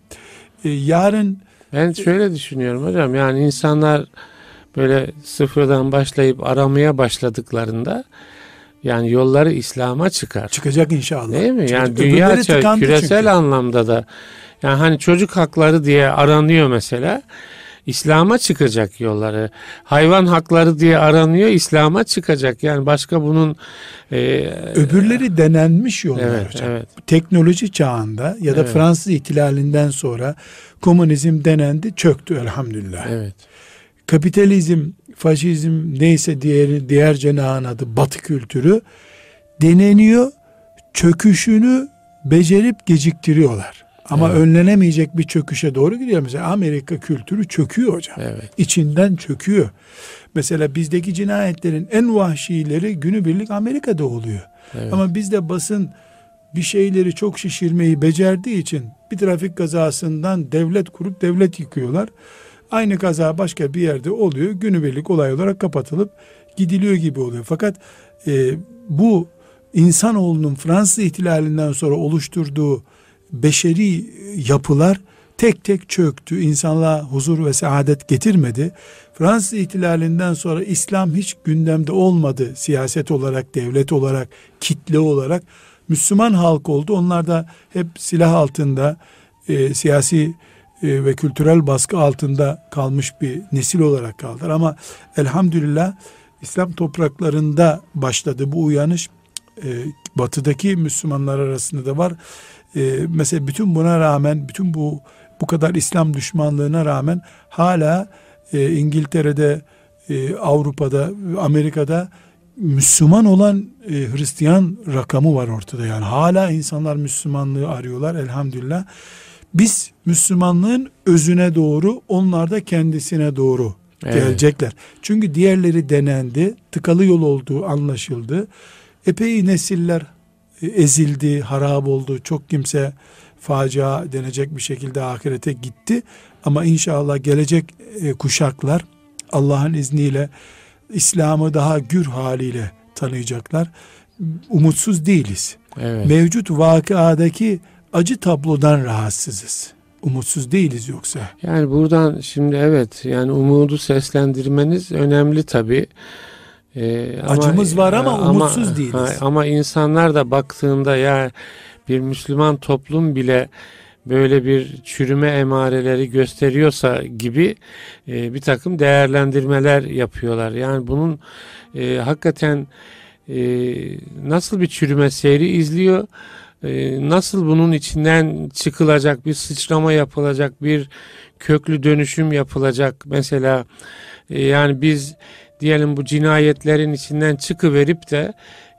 Speaker 2: Ee, yarın
Speaker 1: ben şöyle düşünüyorum hocam. Yani insanlar böyle sıfırdan başlayıp aramaya başladıklarında yani yolları İslam'a çıkar.
Speaker 2: Çıkacak inşallah.
Speaker 1: Değil mi? Yani Öbürleri dünya küresel çünkü. anlamda da yani hani çocuk hakları diye aranıyor mesela. İslam'a çıkacak yolları. Hayvan hakları diye aranıyor, İslam'a çıkacak. Yani başka bunun
Speaker 2: e, öbürleri denenmiş yollar
Speaker 1: evet, hocam. Evet.
Speaker 2: Teknoloji çağında ya da evet. Fransız ihtilalinden sonra komünizm denendi, çöktü elhamdülillah.
Speaker 1: Evet.
Speaker 2: Kapitalizm, faşizm neyse diğer diğer cenahın adı Batı kültürü deneniyor, çöküşünü becerip geciktiriyorlar. Ama evet. önlenemeyecek bir çöküşe doğru gidiyor. Mesela Amerika kültürü çöküyor hocam.
Speaker 1: Evet.
Speaker 2: İçinden çöküyor. Mesela bizdeki cinayetlerin en vahşileri günübirlik Amerika'da oluyor. Evet. Ama bizde basın bir şeyleri çok şişirmeyi becerdiği için bir trafik kazasından devlet kurup devlet yıkıyorlar. Aynı kaza başka bir yerde oluyor. Günübirlik olay olarak kapatılıp gidiliyor gibi oluyor. Fakat e, bu insanoğlunun Fransız ihtilalinden sonra oluşturduğu beşeri yapılar tek tek çöktü. İnsanlığa huzur ve saadet getirmedi. Fransız ihtilalinden sonra İslam hiç gündemde olmadı. Siyaset olarak, devlet olarak, kitle olarak. Müslüman halk oldu. Onlar da hep silah altında, e, siyasi e, ve kültürel baskı altında kalmış bir nesil olarak kaldılar. Ama elhamdülillah İslam topraklarında başladı bu uyanış. E, batıdaki Müslümanlar arasında da var. E, mesela bütün buna rağmen, bütün bu bu kadar İslam düşmanlığına rağmen hala İngiltere'de, Avrupa'da, Amerika'da Müslüman olan e, Hristiyan rakamı var ortada. Yani hala insanlar Müslümanlığı arıyorlar elhamdülillah. Biz Müslümanlığın özüne doğru, onlar da kendisine doğru evet. gelecekler. Çünkü diğerleri denendi, tıkalı yol olduğu anlaşıldı. Epey nesiller e, ezildi, harap oldu. Çok kimse facia denecek bir şekilde ahirete gitti. Ama inşallah gelecek e, kuşaklar Allah'ın izniyle İslam'ı daha gür haliyle tanıyacaklar. Umutsuz değiliz. Evet. Mevcut vakıadaki acı tablodan rahatsızız. Umutsuz değiliz yoksa.
Speaker 1: Yani buradan şimdi evet yani umudu seslendirmeniz önemli tabii.
Speaker 2: Ee, Acımız ama, var ama, ama umutsuz değiliz. Ha,
Speaker 1: ama insanlar da baktığında ya bir Müslüman toplum bile böyle bir çürüme emareleri gösteriyorsa gibi e, bir takım değerlendirmeler yapıyorlar. Yani bunun e, hakikaten e, nasıl bir çürüme seyri izliyor, nasıl bunun içinden çıkılacak, bir sıçrama yapılacak, bir köklü dönüşüm yapılacak. Mesela e, yani biz diyelim bu cinayetlerin içinden çıkıverip de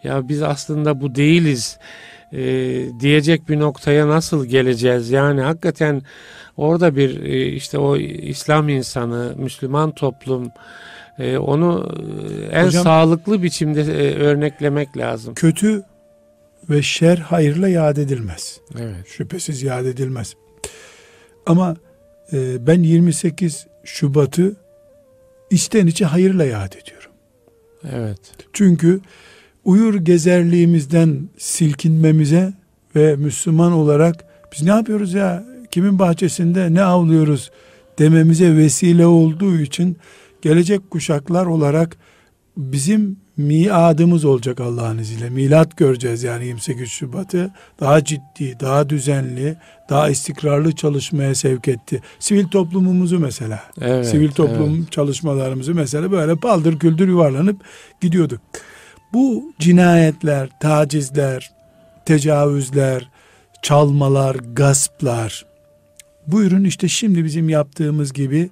Speaker 1: ya biz aslında bu değiliz e, diyecek bir noktaya nasıl geleceğiz? Yani hakikaten orada bir e, işte o İslam insanı, Müslüman toplum e, onu en Hocam, sağlıklı biçimde e, örneklemek lazım.
Speaker 2: Kötü ve şer hayırla yad edilmez.
Speaker 1: Evet.
Speaker 2: Şüphesiz yad edilmez. Ama e, ben 28 Şubat'ı içten içe hayırla yad ediyorum.
Speaker 1: Evet.
Speaker 2: Çünkü uyur gezerliğimizden silkinmemize ve Müslüman olarak biz ne yapıyoruz ya kimin bahçesinde ne avlıyoruz dememize vesile olduğu için gelecek kuşaklar olarak bizim miadımız olacak Allah'ın izniyle. Milat göreceğiz yani 28 Şubat'ı. Daha ciddi, daha düzenli, daha istikrarlı çalışmaya sevk etti. Sivil toplumumuzu mesela. Evet, Sivil toplum evet. çalışmalarımızı mesela böyle paldır küldür yuvarlanıp gidiyorduk. Bu cinayetler, tacizler, tecavüzler, çalmalar, gasplar. Buyurun işte şimdi bizim yaptığımız gibi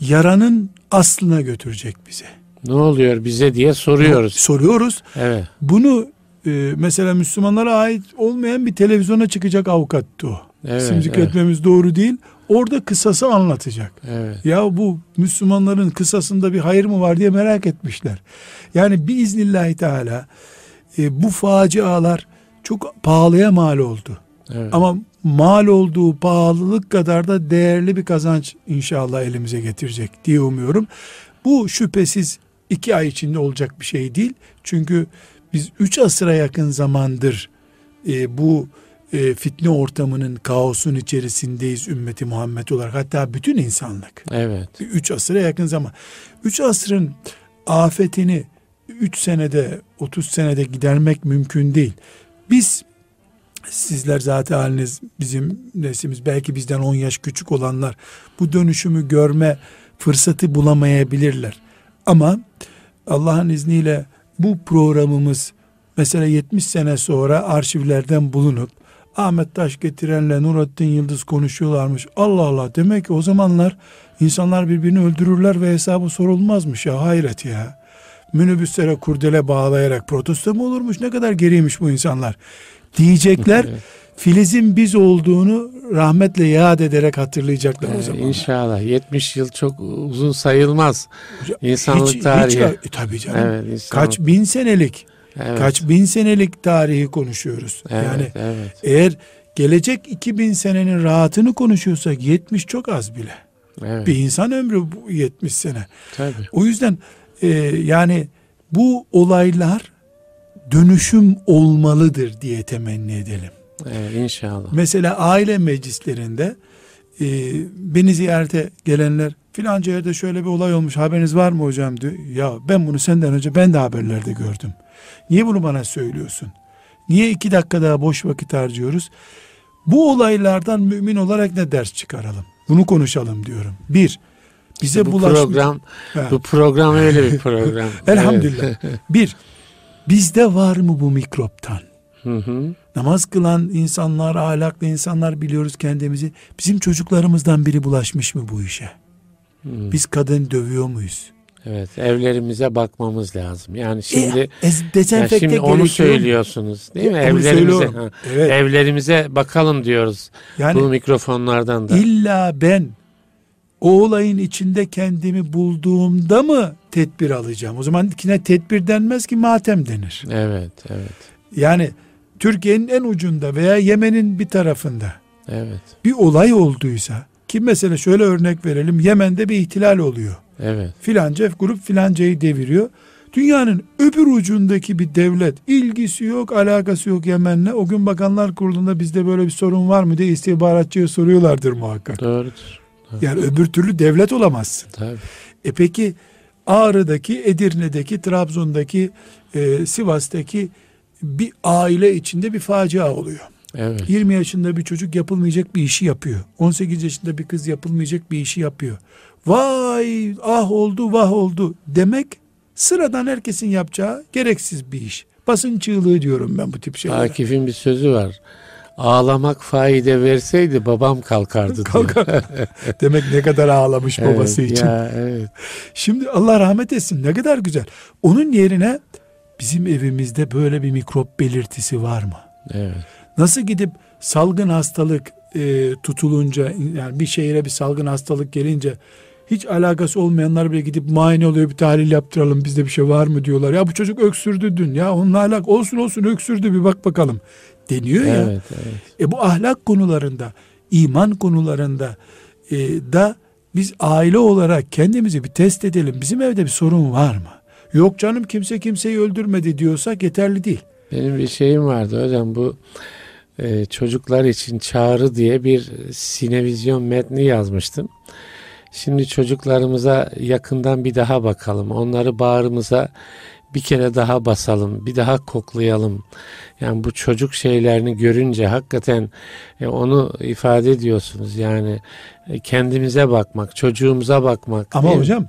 Speaker 2: yaranın aslına götürecek bize.
Speaker 1: Ne oluyor bize diye soruyoruz.
Speaker 2: Soruyoruz. Evet. Bunu e, mesela Müslümanlara ait olmayan bir televizyona çıkacak avukattı o. Evet, zikretmemiz evet. doğru değil. Orada kısası anlatacak. Evet. Ya bu Müslümanların kısasında bir hayır mı var diye merak etmişler. Yani biiznillahü teala e, bu facialar çok pahalıya mal oldu. Evet. Ama mal olduğu pahalılık kadar da değerli bir kazanç inşallah elimize getirecek diye umuyorum. Bu şüphesiz iki ay içinde olacak bir şey değil. Çünkü biz üç asıra yakın zamandır e, bu e, fitne ortamının kaosun içerisindeyiz ümmeti Muhammed olarak. Hatta bütün insanlık. Evet. Üç asıra yakın zaman. Üç asrın afetini üç senede, otuz senede gidermek mümkün değil. Biz sizler zaten haliniz bizim neslimiz belki bizden 10 yaş küçük olanlar bu dönüşümü görme fırsatı bulamayabilirler. Ama Allah'ın izniyle bu programımız mesela 70 sene sonra arşivlerden bulunup Ahmet Taş getirenle Nurattin Yıldız konuşuyorlarmış. Allah Allah demek ki o zamanlar insanlar birbirini öldürürler ve hesabı sorulmazmış ya hayret ya. Minibüslere kurdele bağlayarak protesto mu olurmuş ne kadar geriymiş bu insanlar diyecekler. Filiz'in biz olduğunu rahmetle yad ederek hatırlayacaklar ee, o zaman.
Speaker 1: İnşallah. 70 yıl çok uzun sayılmaz. İnsanlık hiç, tarihi. Hiç,
Speaker 2: e, tabii canım. Evet, insanlık. Kaç bin senelik evet. kaç bin senelik tarihi konuşuyoruz. Evet, yani evet. eğer gelecek 2000 senenin rahatını konuşuyorsak 70 çok az bile. Evet. Bir insan ömrü 70 sene. Tabii. O yüzden e, yani bu olaylar dönüşüm olmalıdır diye temenni edelim.
Speaker 1: Evet, inşallah.
Speaker 2: Mesela aile meclislerinde e, beni ziyarete gelenler filanca yerde şöyle bir olay olmuş haberiniz var mı hocam diyor. Ya ben bunu senden önce ben de haberlerde gördüm. Niye bunu bana söylüyorsun? Niye iki dakika daha boş vakit harcıyoruz? Bu olaylardan mümin olarak ne ders çıkaralım? Bunu konuşalım diyorum. Bir, bize bu bulaşmış.
Speaker 1: program ha. bu program öyle bir program. <laughs>
Speaker 2: Elhamdülillah. Bir, bizde var mı bu mikroptan? Hı hı. Namaz kılan insanlar, ahlaklı insanlar biliyoruz kendimizi. Bizim çocuklarımızdan biri bulaşmış mı bu işe? Hı. Biz kadın dövüyor muyuz?
Speaker 1: Evet, evlerimize bakmamız lazım. Yani şimdi e, yani şimdi onu söylüyorsunuz, değil mi? evlerimize ha, evet. evlerimize bakalım diyoruz. Yani bu mikrofonlardan da.
Speaker 2: İlla ben o olayın içinde kendimi bulduğumda mı tedbir alacağım? O zaman yine tedbir denmez ki matem denir.
Speaker 1: Evet, evet.
Speaker 2: Yani Türkiye'nin en ucunda veya Yemen'in bir tarafında evet. bir olay olduysa ki mesela şöyle örnek verelim Yemen'de bir ihtilal oluyor. Evet. Filanca grup filancayı deviriyor. Dünyanın öbür ucundaki bir devlet ilgisi yok, alakası yok Yemen'le. O gün Bakanlar Kurulu'nda bizde böyle bir sorun var mı diye istihbaratçıya soruyorlardır muhakkak.
Speaker 1: Doğrudur.
Speaker 2: Doğru. Yani öbür türlü devlet olamazsın. Tabii. E peki Ağrı'daki, Edirne'deki, Trabzon'daki, e, Sivas'taki bir aile içinde bir facia oluyor. Evet. 20 yaşında bir çocuk yapılmayacak bir işi yapıyor. 18 yaşında bir kız yapılmayacak bir işi yapıyor. Vay ah oldu vah oldu demek sıradan herkesin yapacağı gereksiz bir iş. Basın çığlığı diyorum ben bu tip şeylere.
Speaker 1: Akif'in bir sözü var. Ağlamak faide verseydi babam kalkardı. Kalkar. <laughs>
Speaker 2: Demek ne kadar ağlamış babası evet, için. Ya, evet. Şimdi Allah rahmet etsin ne kadar güzel. Onun yerine bizim evimizde böyle bir mikrop belirtisi var mı? Evet. Nasıl gidip salgın hastalık e, tutulunca yani bir şehire bir salgın hastalık gelince hiç alakası olmayanlar bile gidip muayene oluyor bir tahlil yaptıralım bizde bir şey var mı diyorlar. Ya bu çocuk öksürdü dün ya onunla alak olsun olsun öksürdü bir bak bakalım deniyor ya. Evet, evet. E bu ahlak konularında iman konularında e, da biz aile olarak kendimizi bir test edelim. Bizim evde bir sorun var mı? Yok canım kimse kimseyi öldürmedi diyorsak yeterli değil.
Speaker 1: Benim bir şeyim vardı hocam bu e, çocuklar için çağrı diye bir sinevizyon metni yazmıştım. Şimdi çocuklarımıza yakından bir daha bakalım. Onları bağrımıza bir kere daha basalım, bir daha koklayalım. Yani bu çocuk şeylerini görünce hakikaten e, onu ifade ediyorsunuz. Yani e, kendimize bakmak, çocuğumuza bakmak.
Speaker 2: Ama hocam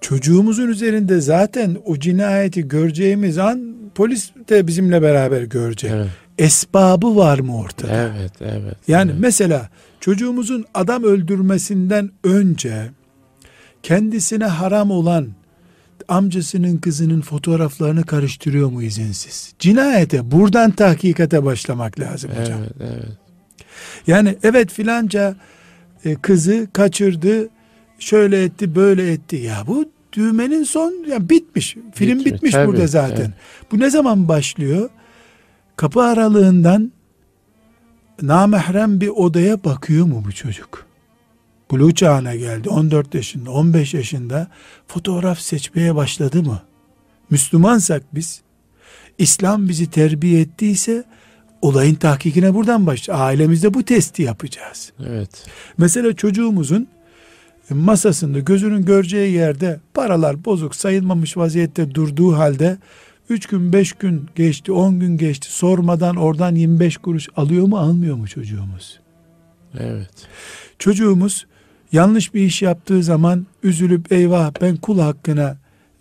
Speaker 2: çocuğumuzun üzerinde zaten o cinayeti göreceğimiz an polis de bizimle beraber görecek. Evet. Esbabı var mı ortada?
Speaker 1: Evet, evet.
Speaker 2: Yani
Speaker 1: evet.
Speaker 2: mesela çocuğumuzun adam öldürmesinden önce kendisine haram olan amcasının kızının fotoğraflarını karıştırıyor mu izinsiz? Cinayete buradan tahkikate başlamak lazım hocam.
Speaker 1: Evet, evet.
Speaker 2: Yani evet filanca e, kızı kaçırdı, şöyle etti, böyle etti. Ya bu düğmenin son yani bitmiş. Film bitmiş, bitmiş tabii, burada zaten. Evet. Bu ne zaman başlıyor? Kapı aralığından namahrem bir odaya bakıyor mu bu çocuk? Buluğ çağına geldi 14 yaşında 15 yaşında fotoğraf seçmeye başladı mı? Müslümansak biz İslam bizi terbiye ettiyse olayın tahkikine buradan baş. Ailemizde bu testi yapacağız.
Speaker 1: Evet.
Speaker 2: Mesela çocuğumuzun masasında gözünün göreceği yerde paralar bozuk sayılmamış vaziyette durduğu halde 3 gün 5 gün geçti 10 gün geçti sormadan oradan 25 kuruş alıyor mu almıyor mu çocuğumuz?
Speaker 1: Evet.
Speaker 2: Çocuğumuz yanlış bir iş yaptığı zaman üzülüp eyvah ben kul hakkına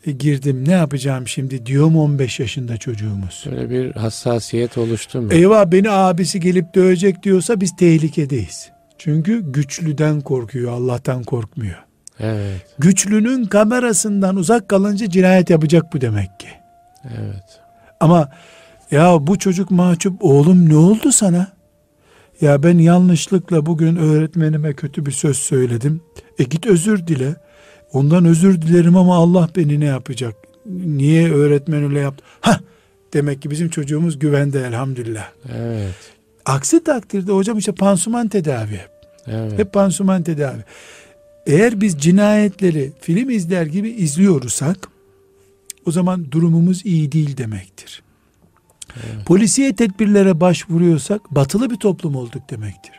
Speaker 2: e, girdim ne yapacağım şimdi diyor mu 15 yaşında çocuğumuz?
Speaker 1: Öyle bir hassasiyet oluştu mu?
Speaker 2: Eyvah beni abisi gelip dövecek diyorsa biz tehlikedeyiz. Çünkü güçlüden korkuyor Allah'tan korkmuyor.
Speaker 1: Evet.
Speaker 2: Güçlünün kamerasından uzak kalınca cinayet yapacak bu demek ki.
Speaker 1: Evet.
Speaker 2: Ama ya bu çocuk mahcup oğlum ne oldu sana? Ya ben yanlışlıkla bugün öğretmenime kötü bir söz söyledim. E git özür dile. Ondan özür dilerim ama Allah beni ne yapacak? Niye öğretmen öyle yaptı? Ha demek ki bizim çocuğumuz güvende elhamdülillah.
Speaker 1: Evet.
Speaker 2: Aksi takdirde hocam işte pansuman tedavi.
Speaker 1: Evet.
Speaker 2: Hep pansuman tedavi. Eğer biz cinayetleri film izler gibi izliyorsak o zaman durumumuz iyi değil demektir. Evet. Polisiye tedbirlere başvuruyorsak batılı bir toplum olduk demektir.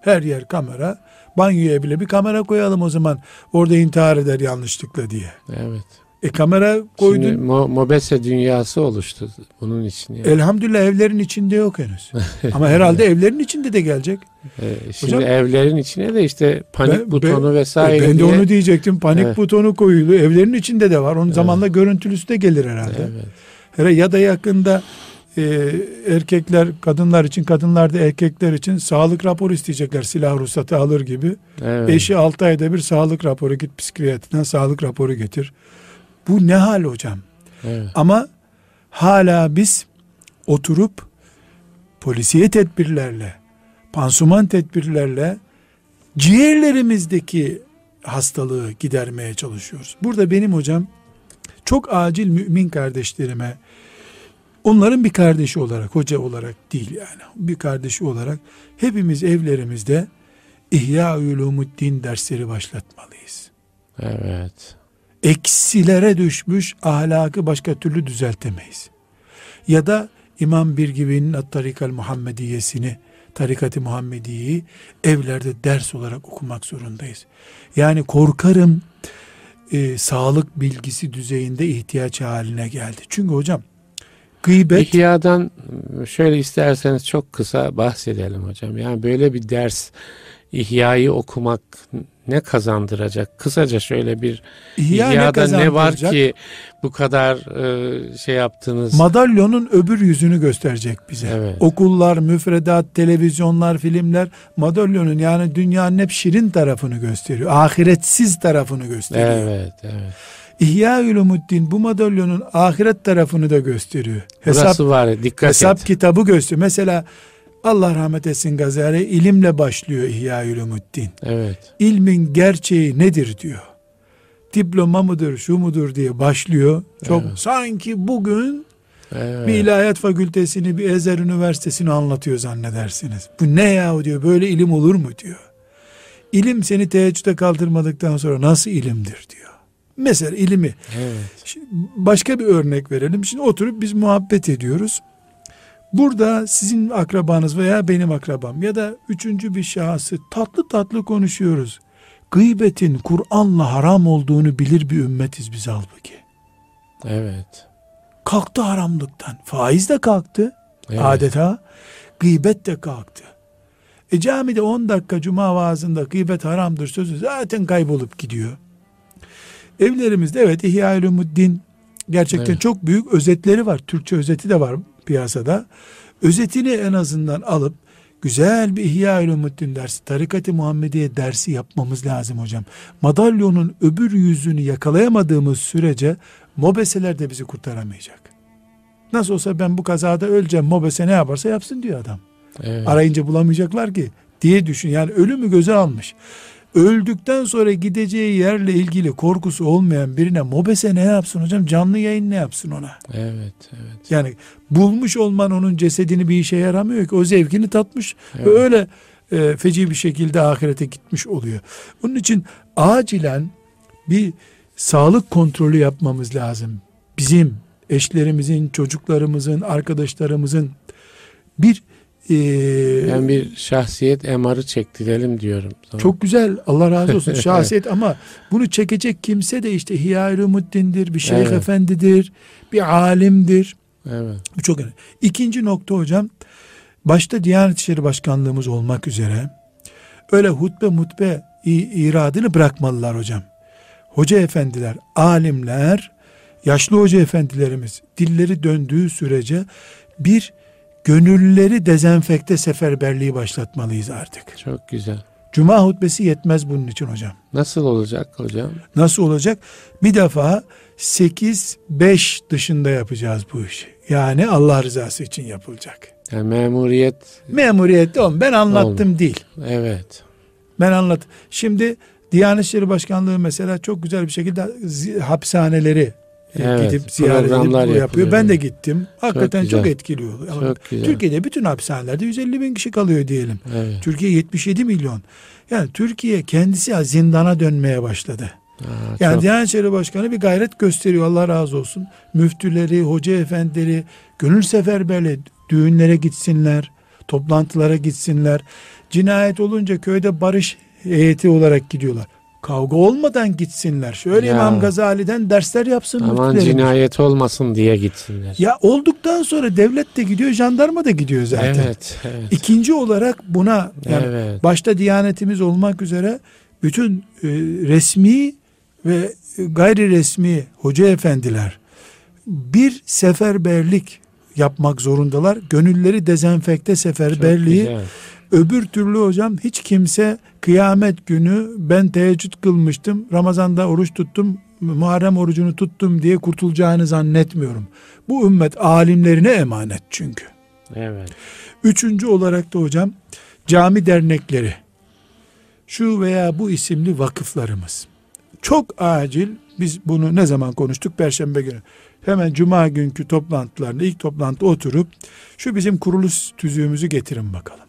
Speaker 2: Her yer kamera, banyoya bile bir kamera koyalım o zaman orada intihar eder yanlışlıkla diye.
Speaker 1: Evet.
Speaker 2: E kamera koydun. Şimdi
Speaker 1: mo mobese dünyası oluştu bunun için.
Speaker 2: Yani. Elhamdülillah evlerin içinde yok henüz. <laughs> Ama herhalde evlerin içinde de gelecek.
Speaker 1: E, şimdi Hocam, evlerin içine de işte panik ben, butonu vesaire.
Speaker 2: Ben de diye. onu diyecektim. Panik evet. butonu koyulu. Evlerin içinde de var. Onun evet. zamanla görüntülüsü de gelir herhalde. Evet. Ya da yakında e, erkekler kadınlar için kadınlar da erkekler için sağlık raporu isteyecekler silah ruhsatı alır gibi. Evet. Eşi 6 ayda bir sağlık raporu git psikiyatriden sağlık raporu getir. Bu ne hal hocam?
Speaker 1: Evet.
Speaker 2: Ama hala biz oturup polisiye tedbirlerle, pansuman tedbirlerle ciğerlerimizdeki hastalığı gidermeye çalışıyoruz. Burada benim hocam çok acil mümin kardeşlerime onların bir kardeşi olarak, hoca olarak değil yani, bir kardeşi olarak hepimiz evlerimizde İhya Ulumuddin dersleri başlatmalıyız.
Speaker 1: Evet
Speaker 2: eksilere düşmüş ahlakı başka türlü düzeltemeyiz. Ya da İmam bir gibinin At-Tarikal Muhammediyesini, Tarikati Muhammediye'yi evlerde ders olarak okumak zorundayız. Yani korkarım e, sağlık bilgisi düzeyinde ihtiyaç haline geldi. Çünkü hocam gıybet...
Speaker 1: İhyadan şöyle isterseniz çok kısa bahsedelim hocam. Yani böyle bir ders İhya'yı okumak ne kazandıracak? Kısaca şöyle bir İhya İhya'da ne, ne var ki bu kadar e, şey yaptınız?
Speaker 2: Madalyonun öbür yüzünü gösterecek bize.
Speaker 1: Evet.
Speaker 2: Okullar, müfredat, televizyonlar, filmler madalyonun yani dünyanın hep şirin tarafını gösteriyor. Ahiretsiz tarafını gösteriyor.
Speaker 1: Evet, evet.
Speaker 2: İhya Ulumuddin bu madalyonun ahiret tarafını da gösteriyor.
Speaker 1: Hesap, Burası var dikkat
Speaker 2: hesap et. kitabı gösteriyor. Mesela Allah rahmet etsin Gazali ilimle başlıyor İhya Ulumuddin.
Speaker 1: Evet.
Speaker 2: İlmin gerçeği nedir diyor. Diploma mıdır, şu mudur diye başlıyor. Çok evet. sanki bugün evet. bir ilahiyat fakültesini, bir Ezer Üniversitesi'ni anlatıyor zannedersiniz. Bu ne ya diyor, böyle ilim olur mu diyor. İlim seni teheccüde kaldırmadıktan sonra nasıl ilimdir diyor. Mesela ilimi.
Speaker 1: Evet.
Speaker 2: Şimdi başka bir örnek verelim. Şimdi oturup biz muhabbet ediyoruz. Burada sizin akrabanız veya benim akrabam ya da üçüncü bir şahsı tatlı tatlı konuşuyoruz. gıybetin Kur'an'la haram olduğunu bilir bir ümmetiz biz halbuki.
Speaker 1: Evet.
Speaker 2: Kalktı haramlıktan. Faiz de kalktı.
Speaker 1: evet.
Speaker 2: Adeta gıybet de kalktı. E camide 10 dakika cuma vaazında gıybet haramdır sözü zaten kaybolup gidiyor. Evlerimizde evet İhya Ulumuddin gerçekten
Speaker 1: Evet.
Speaker 2: çok büyük özetleri var. Türkçe özeti de var piyasada. Özetini en azından alıp güzel bir İhya Ulumuddin dersi, Tarikat-ı Muhammediye dersi yapmamız lazım hocam. Madalyonun öbür yüzünü yakalayamadığımız sürece mobeseler de bizi kurtaramayacak. Nasıl olsa ben bu kazada öleceğim. Mobese ne yaparsa yapsın diyor adam.
Speaker 1: Evet.
Speaker 2: Arayınca bulamayacaklar ki diye düşün. Yani ölümü göze almış. Öldükten sonra gideceği yerle ilgili korkusu olmayan birine mobese ne yapsın hocam? Canlı yayın ne yapsın ona?
Speaker 1: Evet, evet.
Speaker 2: Yani bulmuş olman onun cesedini bir işe yaramıyor ki. O zevkini tatmış.
Speaker 1: Evet.
Speaker 2: Ve öyle e, feci bir şekilde ahirete gitmiş oluyor. Bunun için acilen bir sağlık kontrolü yapmamız lazım. Bizim, eşlerimizin, çocuklarımızın, arkadaşlarımızın bir e,
Speaker 1: Ben bir şahsiyet emarı çektirelim diyorum. Tamam.
Speaker 2: çok güzel Allah razı <laughs> olsun şahsiyet ama bunu çekecek kimse de işte Hiyar-ı Muddin'dir, bir şeyh
Speaker 1: Evet.
Speaker 2: efendidir, bir alimdir.
Speaker 1: Evet.
Speaker 2: Bu çok önemli. İkinci nokta hocam, başta Diyanet İşleri Başkanlığımız olmak üzere öyle hutbe mutbe iradını bırakmalılar hocam. Hoca efendiler, alimler, yaşlı hoca efendilerimiz dilleri döndüğü sürece bir gönülleri dezenfekte seferberliği başlatmalıyız artık.
Speaker 1: Çok güzel.
Speaker 2: Cuma hutbesi yetmez bunun için hocam.
Speaker 1: Nasıl olacak hocam?
Speaker 2: Nasıl olacak? Bir defa 8-5 dışında yapacağız bu işi. Yani Allah rızası için yapılacak.
Speaker 1: Yani memuriyet
Speaker 2: Memuriyette on. Ben anlattım değil.
Speaker 1: evet.
Speaker 2: Ben anlat. Şimdi Diyanet İşleri Başkanlığı mesela çok güzel bir şekilde hapishaneleri
Speaker 1: Evet,
Speaker 2: gidip ziyaret edip yapıyor.
Speaker 1: yapılıyor.
Speaker 2: Ben de gittim. Hakikaten çok,
Speaker 1: güzel.
Speaker 2: etkili oluyor. Ama
Speaker 1: Çok güzel.
Speaker 2: Türkiye'de bütün hapishanelerde 150 bin kişi kalıyor diyelim.
Speaker 1: Evet.
Speaker 2: Türkiye 77 milyon. Yani Türkiye kendisi zindana dönmeye başladı.
Speaker 1: Aa,
Speaker 2: Yani
Speaker 1: çok-
Speaker 2: Diyanet İşleri Başkanı bir gayret gösteriyor Allah razı olsun. Müftüleri, hoca efendileri gönül seferberliği düğünlere gitsinler, toplantılara gitsinler. Cinayet olunca köyde barış heyeti olarak gidiyorlar. Kavga olmadan gitsinler. Şöyle
Speaker 1: Ya.
Speaker 2: İmam Gazali'den dersler yapsın
Speaker 1: aman cinayet olmasın diye gitsinler.
Speaker 2: Ya olduktan sonra devlet de gidiyor, jandarma da gidiyor zaten.
Speaker 1: Evet, evet.
Speaker 2: İkinci olarak buna yani
Speaker 1: evet.
Speaker 2: başta Diyanetimiz olmak üzere bütün e, resmi ve gayri resmi hoca efendiler bir seferberlik yapmak zorundalar. Gönülleri dezenfekte seferberliği. Öbür türlü hocam hiç kimse kıyamet günü ben teheccüd kılmıştım, Ramazan'da oruç tuttum, Muharrem orucunu tuttum diye kurtulacağını zannetmiyorum. Bu ümmet alimlerine emanet çünkü.
Speaker 1: Evet.
Speaker 2: Üçüncü olarak da hocam cami dernekleri şu veya bu isimli vakıflarımız. Çok acil biz bunu ne zaman konuştuk? Perşembe günü. Hemen cuma günkü toplantılarında ilk toplantı oturup şu bizim kuruluş tüzüğümüzü getirin bakalım.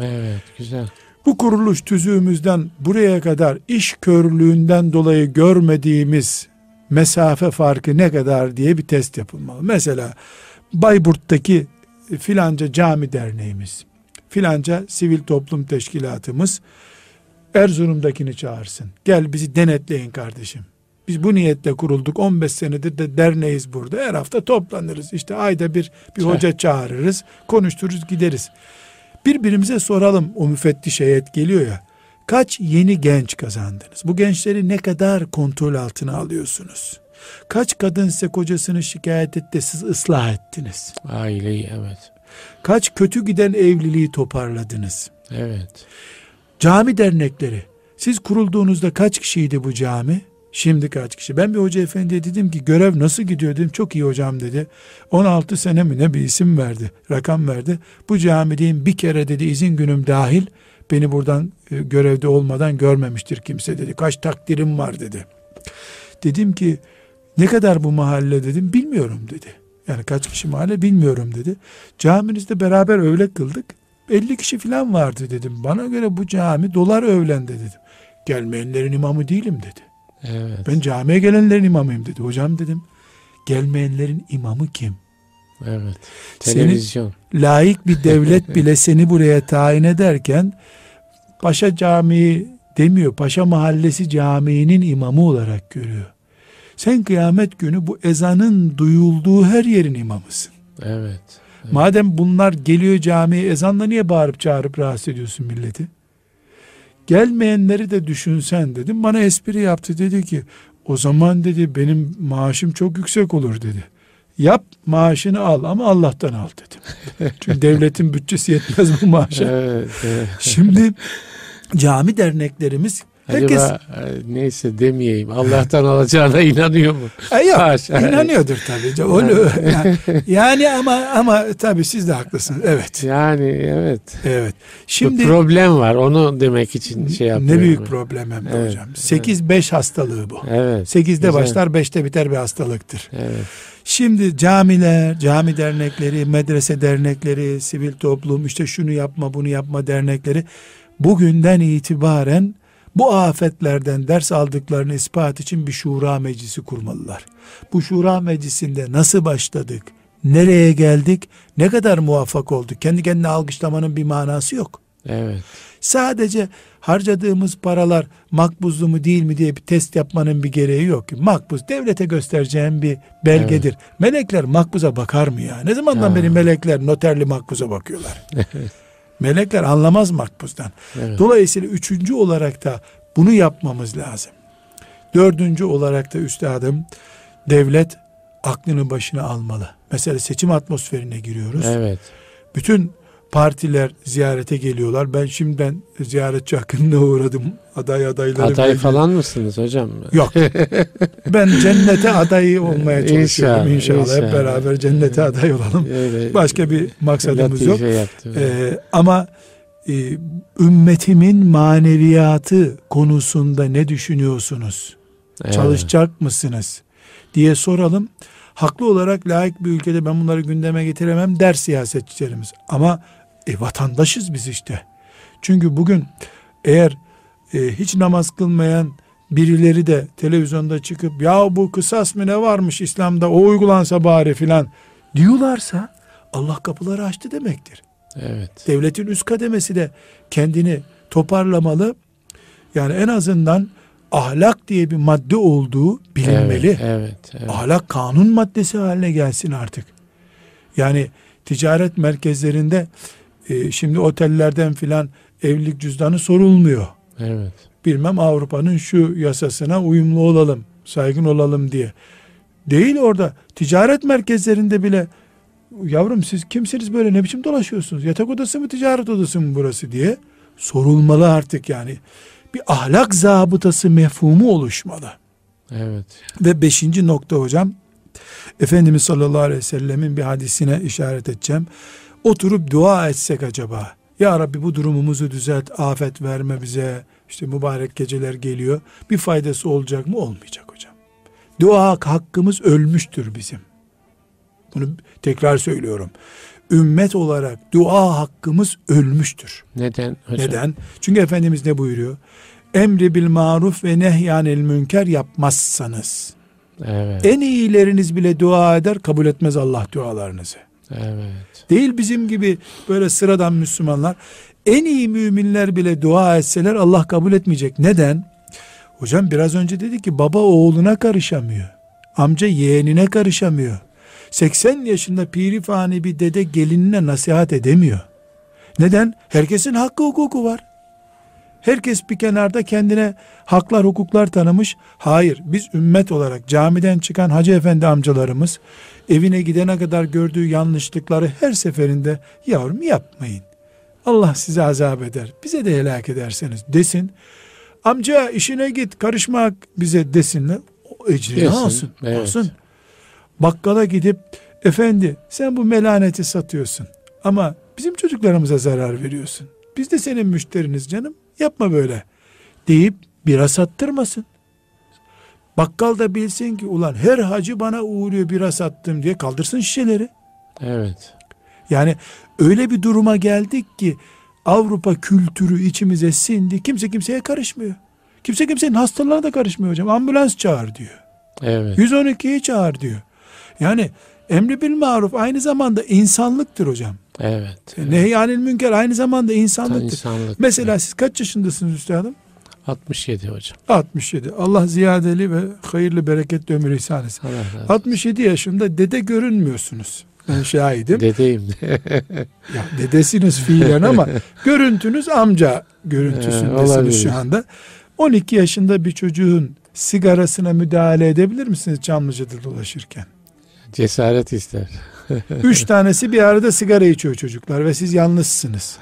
Speaker 1: Evet, güzel.
Speaker 2: Bu kuruluş tüzüğümüzden buraya kadar iş körlüğünden dolayı görmediğimiz mesafe farkı ne kadar diye bir test yapılmalı. Mesela Bayburt'taki filanca cami derneğimiz, filanca sivil toplum teşkilatımız Erzurum'dakini çağırsın. Gel bizi denetleyin kardeşim. Biz bu niyetle kurulduk. 15 senedir de derneğiz burada. Her hafta toplanırız. İşte ayda bir bir hoca çağırırız. Konuştururuz gideriz. Birbirimize soralım o müfettiş heyet geliyor ya. Kaç yeni genç kazandınız? Bu gençleri ne kadar kontrol altına alıyorsunuz? Kaç kadın size kocasını şikayet etti siz ıslah ettiniz?
Speaker 1: Aileyi evet.
Speaker 2: Kaç kötü giden evliliği toparladınız?
Speaker 1: Evet.
Speaker 2: Cami dernekleri. Siz kurulduğunuzda kaç kişiydi bu cami? Şimdi kaç kişi? Ben bir hoca efendiye dedim ki görev nasıl gidiyor dedim. Çok iyi hocam dedi. 16 sene mi ne bir isim verdi. Rakam verdi. Bu camideyim bir kere dedi izin günüm dahil beni buradan e, görevde olmadan görmemiştir kimse dedi. Kaç takdirim var dedi. Dedim ki ne kadar bu mahalle dedim bilmiyorum dedi. Yani kaç kişi mahalle bilmiyorum dedi. Caminizde beraber öğle kıldık. 50 kişi falan vardı dedim. Bana göre bu cami dolar öğlende dedim. Gelmeyenlerin imamı değilim dedi.
Speaker 1: Evet.
Speaker 2: Ben camiye gelenlerin imamıyım dedi. Hocam dedim gelmeyenlerin imamı kim?
Speaker 1: Evet. Televizyon.
Speaker 2: Layık bir devlet <laughs> bile seni buraya tayin ederken Paşa Camii demiyor. Paşa Mahallesi Camii'nin imamı olarak görüyor. Sen kıyamet günü bu ezanın duyulduğu her yerin imamısın.
Speaker 1: Evet. evet.
Speaker 2: Madem bunlar geliyor camiye ezanla niye bağırıp çağırıp rahatsız ediyorsun milleti? Gelmeyenleri de düşünsen dedim. Bana espri yaptı dedi ki o zaman dedi benim maaşım çok yüksek olur dedi. Yap maaşını al ama Allah'tan al dedim. <laughs> Çünkü devletin bütçesi yetmez bu maaşa. Şimdi cami derneklerimiz herkes
Speaker 1: Acaba e, neyse demeyeyim. Allah'tan alacağına <laughs> inanıyor mu?
Speaker 2: E yok,
Speaker 1: Haşa.
Speaker 2: inanıyordur tabii. Öyle, yani, <laughs> yani ama ama tabii siz de haklısınız. Evet.
Speaker 1: Yani evet.
Speaker 2: Evet.
Speaker 1: Şimdi
Speaker 2: Şimdi
Speaker 1: problem var. Onu demek için şey yapıyorum.
Speaker 2: ne büyük problem hem de
Speaker 1: Evet,
Speaker 2: hocam. 8-5 hastalığı bu.
Speaker 1: Evet.
Speaker 2: 8'de
Speaker 1: güzel.
Speaker 2: başlar 5'te biter bir hastalıktır.
Speaker 1: Evet.
Speaker 2: Şimdi camiler, cami dernekleri, medrese dernekleri, sivil toplum işte şunu yapma bunu yapma dernekleri bugünden itibaren bu afetlerden ders aldıklarını ispat için bir şura meclisi kurmalılar. Bu şura meclisinde nasıl başladık, nereye geldik, ne kadar muvaffak olduk, kendi kendine alkışlamanın bir manası yok.
Speaker 1: Evet.
Speaker 2: Sadece harcadığımız paralar makbuzlu mu değil mi diye bir test yapmanın bir gereği yok ki. Makbuz devlete göstereceğim bir belgedir. Melekler makbuza bakar mı ya? Ne zamandan
Speaker 1: Ha.
Speaker 2: beri melekler noterli makbuza bakıyorlar? <laughs> melekler anlamaz makbuzdan.
Speaker 1: Evet.
Speaker 2: Dolayısıyla üçüncü olarak da bunu yapmamız lazım. Dördüncü olarak da üstadım devlet aklını başına almalı. Mesela seçim atmosferine giriyoruz.
Speaker 1: Evet.
Speaker 2: Bütün partiler ziyarete geliyorlar. Ben şimdiden ziyaretçi hakkında <laughs> uğradım. Aday adayları.
Speaker 1: Aday
Speaker 2: belli.
Speaker 1: falan mısınız hocam?
Speaker 2: Yok. <laughs> ben cennete aday olmaya çalışıyorum
Speaker 1: İnşallah,
Speaker 2: inşallah. Hep beraber cennete aday olalım.
Speaker 1: Öyle
Speaker 2: Başka bir maksadımız yok.
Speaker 1: yaptım.
Speaker 2: Ee, ama e, ümmetimin maneviyatı konusunda ne düşünüyorsunuz?
Speaker 1: Evet.
Speaker 2: Çalışacak mısınız? diye soralım. Haklı olarak layık bir ülkede ben bunları gündeme getiremem der siyasetçilerimiz. Ama e, vatandaşız biz işte. Çünkü bugün eğer e, hiç namaz kılmayan birileri de televizyonda çıkıp ya bu kısas mı ne varmış İslam'da o uygulansa bari filan diyorlarsa Allah kapıları açtı demektir.
Speaker 1: Evet.
Speaker 2: Devletin üst kademesi de kendini toparlamalı. Yani en azından ahlak diye bir madde olduğu bilinmeli.
Speaker 1: Evet, evet, evet.
Speaker 2: Ahlak kanun maddesi haline gelsin artık. Yani ticaret merkezlerinde e, şimdi otellerden filan evlilik cüzdanı sorulmuyor.
Speaker 1: evet.
Speaker 2: Bilmem Avrupa'nın şu yasasına uyumlu olalım, saygın olalım diye. Değil orada ticaret merkezlerinde bile yavrum siz kimsiniz böyle ne biçim dolaşıyorsunuz? Yatak odası mı ticaret odası mı burası diye sorulmalı artık yani. Bir ahlak zabıtası mefhumu oluşmalı.
Speaker 1: Evet.
Speaker 2: Ve beşinci nokta hocam, Efendimiz sallallahu aleyhi ve sellemin bir hadisine işaret edeceğim. Oturup dua etsek acaba, Ya Rabbi bu durumumuzu düzelt, afet verme bize, işte mübarek geceler geliyor. Bir faydası olacak mı? Olmayacak hocam. Dua hakkımız ölmüştür bizim. Bunu tekrar söylüyorum. Ümmet olarak dua hakkımız ölmüştür.
Speaker 1: Neden hocam?
Speaker 2: Neden? Çünkü Efendimiz ne buyuruyor? Emri bil maruf ve nehyanil münker yapmazsanız
Speaker 1: Evet.
Speaker 2: en iyileriniz bile dua eder kabul etmez Allah dualarınızı.
Speaker 1: Evet.
Speaker 2: Değil bizim gibi böyle sıradan Müslümanlar en iyi müminler bile dua etseler Allah kabul etmeyecek. Neden? Hocam biraz önce dedi ki baba oğluna karışamıyor. Amca yeğenine karışamıyor. 80 yaşında piri fani bir dede gelinine nasihat edemiyor. Neden? Herkesin hakkı hukuku var. Herkes bir kenarda kendine haklar hukuklar tanımış. Hayır biz ümmet olarak camiden çıkan hacı efendi amcalarımız evine gidene kadar gördüğü yanlışlıkları her seferinde yavrum yapmayın. Allah size azap eder. Bize de helak ederseniz desin. Amca işine git karışmak bize desinler. O ecrini
Speaker 1: Desin,
Speaker 2: alsın.
Speaker 1: evet.
Speaker 2: alsın. Bakkala gidip efendi sen bu melaneti satıyorsun ama bizim çocuklarımıza zarar veriyorsun. Biz de senin müşteriniz canım. Yapma böyle. Deyip bira sattırmasın. Bakkal da bilsin ki ulan her hacı bana uğruyor bira sattım diye kaldırsın şişeleri.
Speaker 1: Evet.
Speaker 2: Yani öyle bir duruma geldik ki Avrupa kültürü içimize sindi. Kimse kimseye karışmıyor. Kimse kimsenin hastalığına da karışmıyor hocam. Ambulans çağır diyor.
Speaker 1: Evet.
Speaker 2: 112'yi çağır diyor. Yani emri bil maruf aynı zamanda insanlıktır hocam.
Speaker 1: Evet.
Speaker 2: Nehyanil münker aynı zamanda insanlıktır.
Speaker 1: insanlık.
Speaker 2: Mesela siz kaç yaşındasınız üstadım?
Speaker 1: 67 hocam.
Speaker 2: 67. Allah ziyadeli ve hayırlı bereketli ömür ihsan etsin. 67 yaşında dede görünmüyorsunuz. Ben <laughs> şahidim.
Speaker 1: Dedeyim. <laughs>
Speaker 2: ya dedesiniz fiilen ama <laughs> görüntünüz amca görüntüsündesiniz ee, şu anda. 12 yaşında bir çocuğun sigarasına müdahale edebilir misiniz Çamlıca'da dolaşırken?
Speaker 1: Cesaret ister. <laughs>
Speaker 2: Üç tanesi bir arada sigara içiyor çocuklar ve siz yalnızsınız.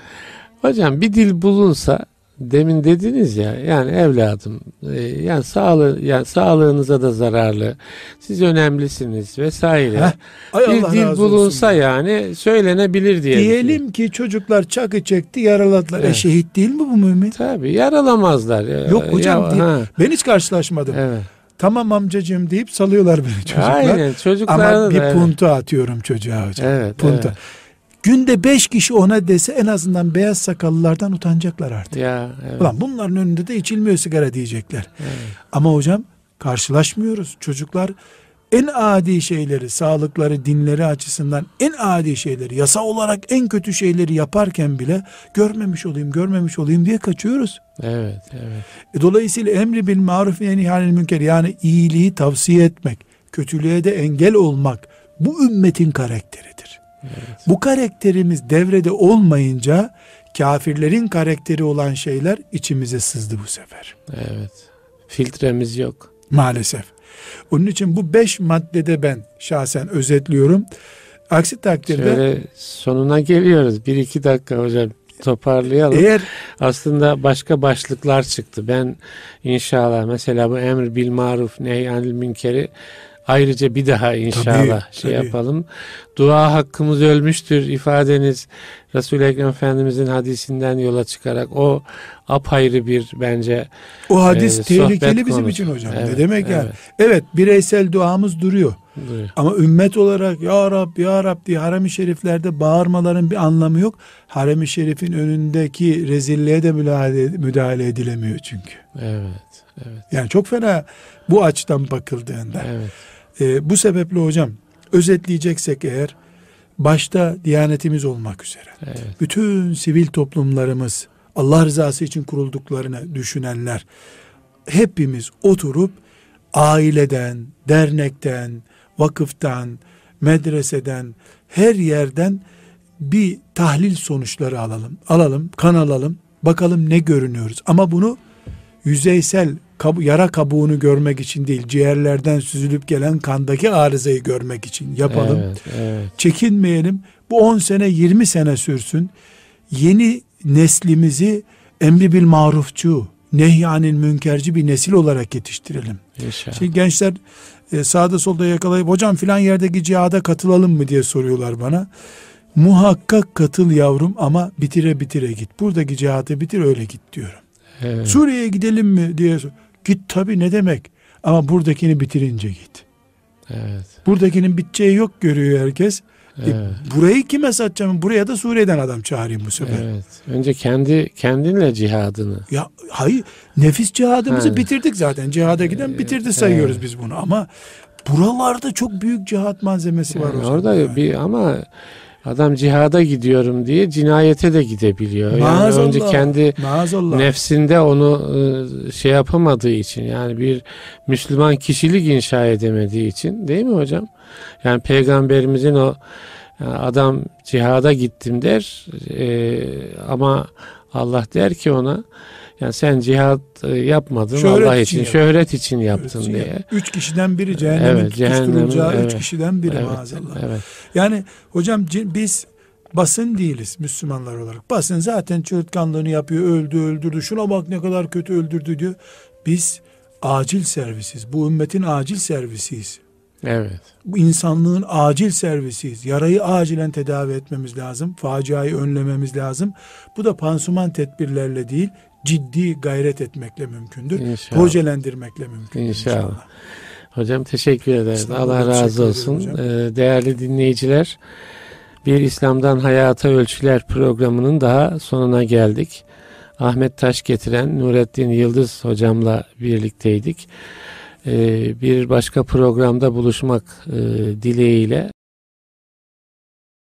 Speaker 1: Hocam bir dil bulunsa demin dediniz ya yani evladım e, yani sağlığı yani sağlığınıza da zararlı. Siz önemlisiniz vesaire. Heh, ay bir Allah dil bulunsa olsun. yani söylenebilir diye.
Speaker 2: Diyelim ki çocuklar çakı çekti yaraladılar. E, evet. E şehit değil mi bu mümin?
Speaker 1: Tabii yaralamazlar.
Speaker 2: Yok hocam ya, değil. ben hiç karşılaşmadım. Evet. Tamam amcacığım deyip salıyorlar beni çocuklar. Aynen çocuklar Ama bir evet. puntu atıyorum çocuğa hocam. Evet, puntu. Evet. Günde beş kişi ona dese en azından beyaz sakallılardan utanacaklar artık. Ya, evet. Ulan bunların önünde de içilmiyor sigara diyecekler. Evet. Ama hocam karşılaşmıyoruz. Çocuklar en adi şeyleri, sağlıkları, dinleri açısından en adi şeyleri, yasa olarak en kötü şeyleri yaparken bile görmemiş olayım, görmemiş olayım diye kaçıyoruz.
Speaker 1: Evet, evet.
Speaker 2: E, dolayısıyla emri bil maruf ve nihanil münker yani iyiliği tavsiye etmek, kötülüğe de engel olmak bu ümmetin karakteridir. Evet. Bu karakterimiz devrede olmayınca kafirlerin karakteri olan şeyler içimize sızdı bu sefer.
Speaker 1: Evet. Filtremiz yok.
Speaker 2: Maalesef. Onun için bu beş maddede ben şahsen özetliyorum. Aksi takdirde...
Speaker 1: Şöyle sonuna geliyoruz. Bir iki dakika hocam toparlayalım. Eğer aslında başka başlıklar çıktı. Ben inşallah mesela bu emir bil maruf nehyanil münkeri ayrıca bir daha inşallah tabii, şey tabii. yapalım. Dua hakkımız ölmüştür ifadeniz Resul-i Ekrem Efendimizin hadisinden yola çıkarak o apayrı bir bence
Speaker 2: O hadis e, tehlikeli bizim için hocam. Evet, ne demek evet. yani? Evet bireysel duamız duruyor. duruyor. Ama ümmet olarak ya Rab ya Rab diye harem-i şeriflerde bağırmaların bir anlamı yok. Harem-i şerifin önündeki rezilliğe de müdahale, müdahale edilemiyor çünkü.
Speaker 1: Evet, evet.
Speaker 2: Yani çok fena bu açıdan bakıldığında. Evet. E, bu sebeple hocam özetleyeceksek eğer başta Diyanetimiz olmak üzere evet. bütün sivil toplumlarımız Allah rızası için kurulduklarını düşünenler hepimiz oturup aileden, dernekten, vakıftan, medreseden, her yerden bir tahlil sonuçları alalım. Alalım, kan alalım. Bakalım ne görünüyoruz. Ama bunu yüzeysel kab yara kabuğunu görmek için değil, ciğerlerden süzülüp gelen kandaki arızayı görmek için yapalım. Evet, evet. Çekinmeyelim. Bu 10 sene 20 sene sürsün. Yeni neslimizi emri bil marufçu, nehyanil münkerci bir nesil olarak yetiştirelim. İnşallah. Şimdi gençler e, sağda solda yakalayıp hocam filan yerdeki cihada katılalım mı diye soruyorlar bana. Muhakkak katıl yavrum ama bitire bitire git. Buradaki cihadı bitir öyle git diyorum. Evet. Suriye'ye gidelim mi diye sor. Git tabi ne demek. Ama buradakini bitirince git. Evet. Buradakinin biteceği yok görüyor herkes. E, evet. E, burayı kime satacağım? Buraya da Suriye'den adam çağırayım bu sefer. Evet.
Speaker 1: Önce kendi kendinle cihadını.
Speaker 2: Ya hayır nefis cihadımızı ha. bitirdik zaten. Cihada giden bitirdi sayıyoruz evet. biz bunu ama buralarda çok büyük cihat malzemesi var yani
Speaker 1: Orada yani. bir ama Adam cihada gidiyorum diye cinayete de gidebiliyor. Yani önce kendi maazallah. nefsinde onu e, şey yapamadığı için yani bir Müslüman kişilik inşa edemediği için değil mi hocam? Yani peygamberimizin o adam cihada gittim der e, ama Allah der ki ona yani sen cihat e, yapmadın şöhret Allah için, için şöhret için yaptın şöhret diye.
Speaker 2: Üç kişiden biri cehennemin evet, tutuşturulacağı evet, üç kişiden biri evet, maazallah. Evet. Yani hocam biz basın değiliz Müslümanlar olarak. Basın zaten çığırtkanlığını yapıyor, öldü öldürdü, şuna bak ne kadar kötü öldürdü diyor. Biz acil servisiz, bu ümmetin acil servisiyiz.
Speaker 1: Evet.
Speaker 2: Bu insanlığın acil servisiyiz. Yarayı acilen tedavi etmemiz lazım. Faciayı önlememiz lazım. Bu da pansuman tedbirlerle değil, ciddi gayret etmekle mümkündür. İnşallah. Projelendirmekle mümkün.
Speaker 1: İnşallah. inşallah. Hocam teşekkür ederiz. Allah razı olsun. Ee, değerli dinleyiciler, bir İslam'dan Hayata Ölçüler programının daha sonuna geldik. Ahmet Taş getiren Nurettin Yıldız hocamla birlikteydik. Ee, bir başka programda buluşmak e, dileğiyle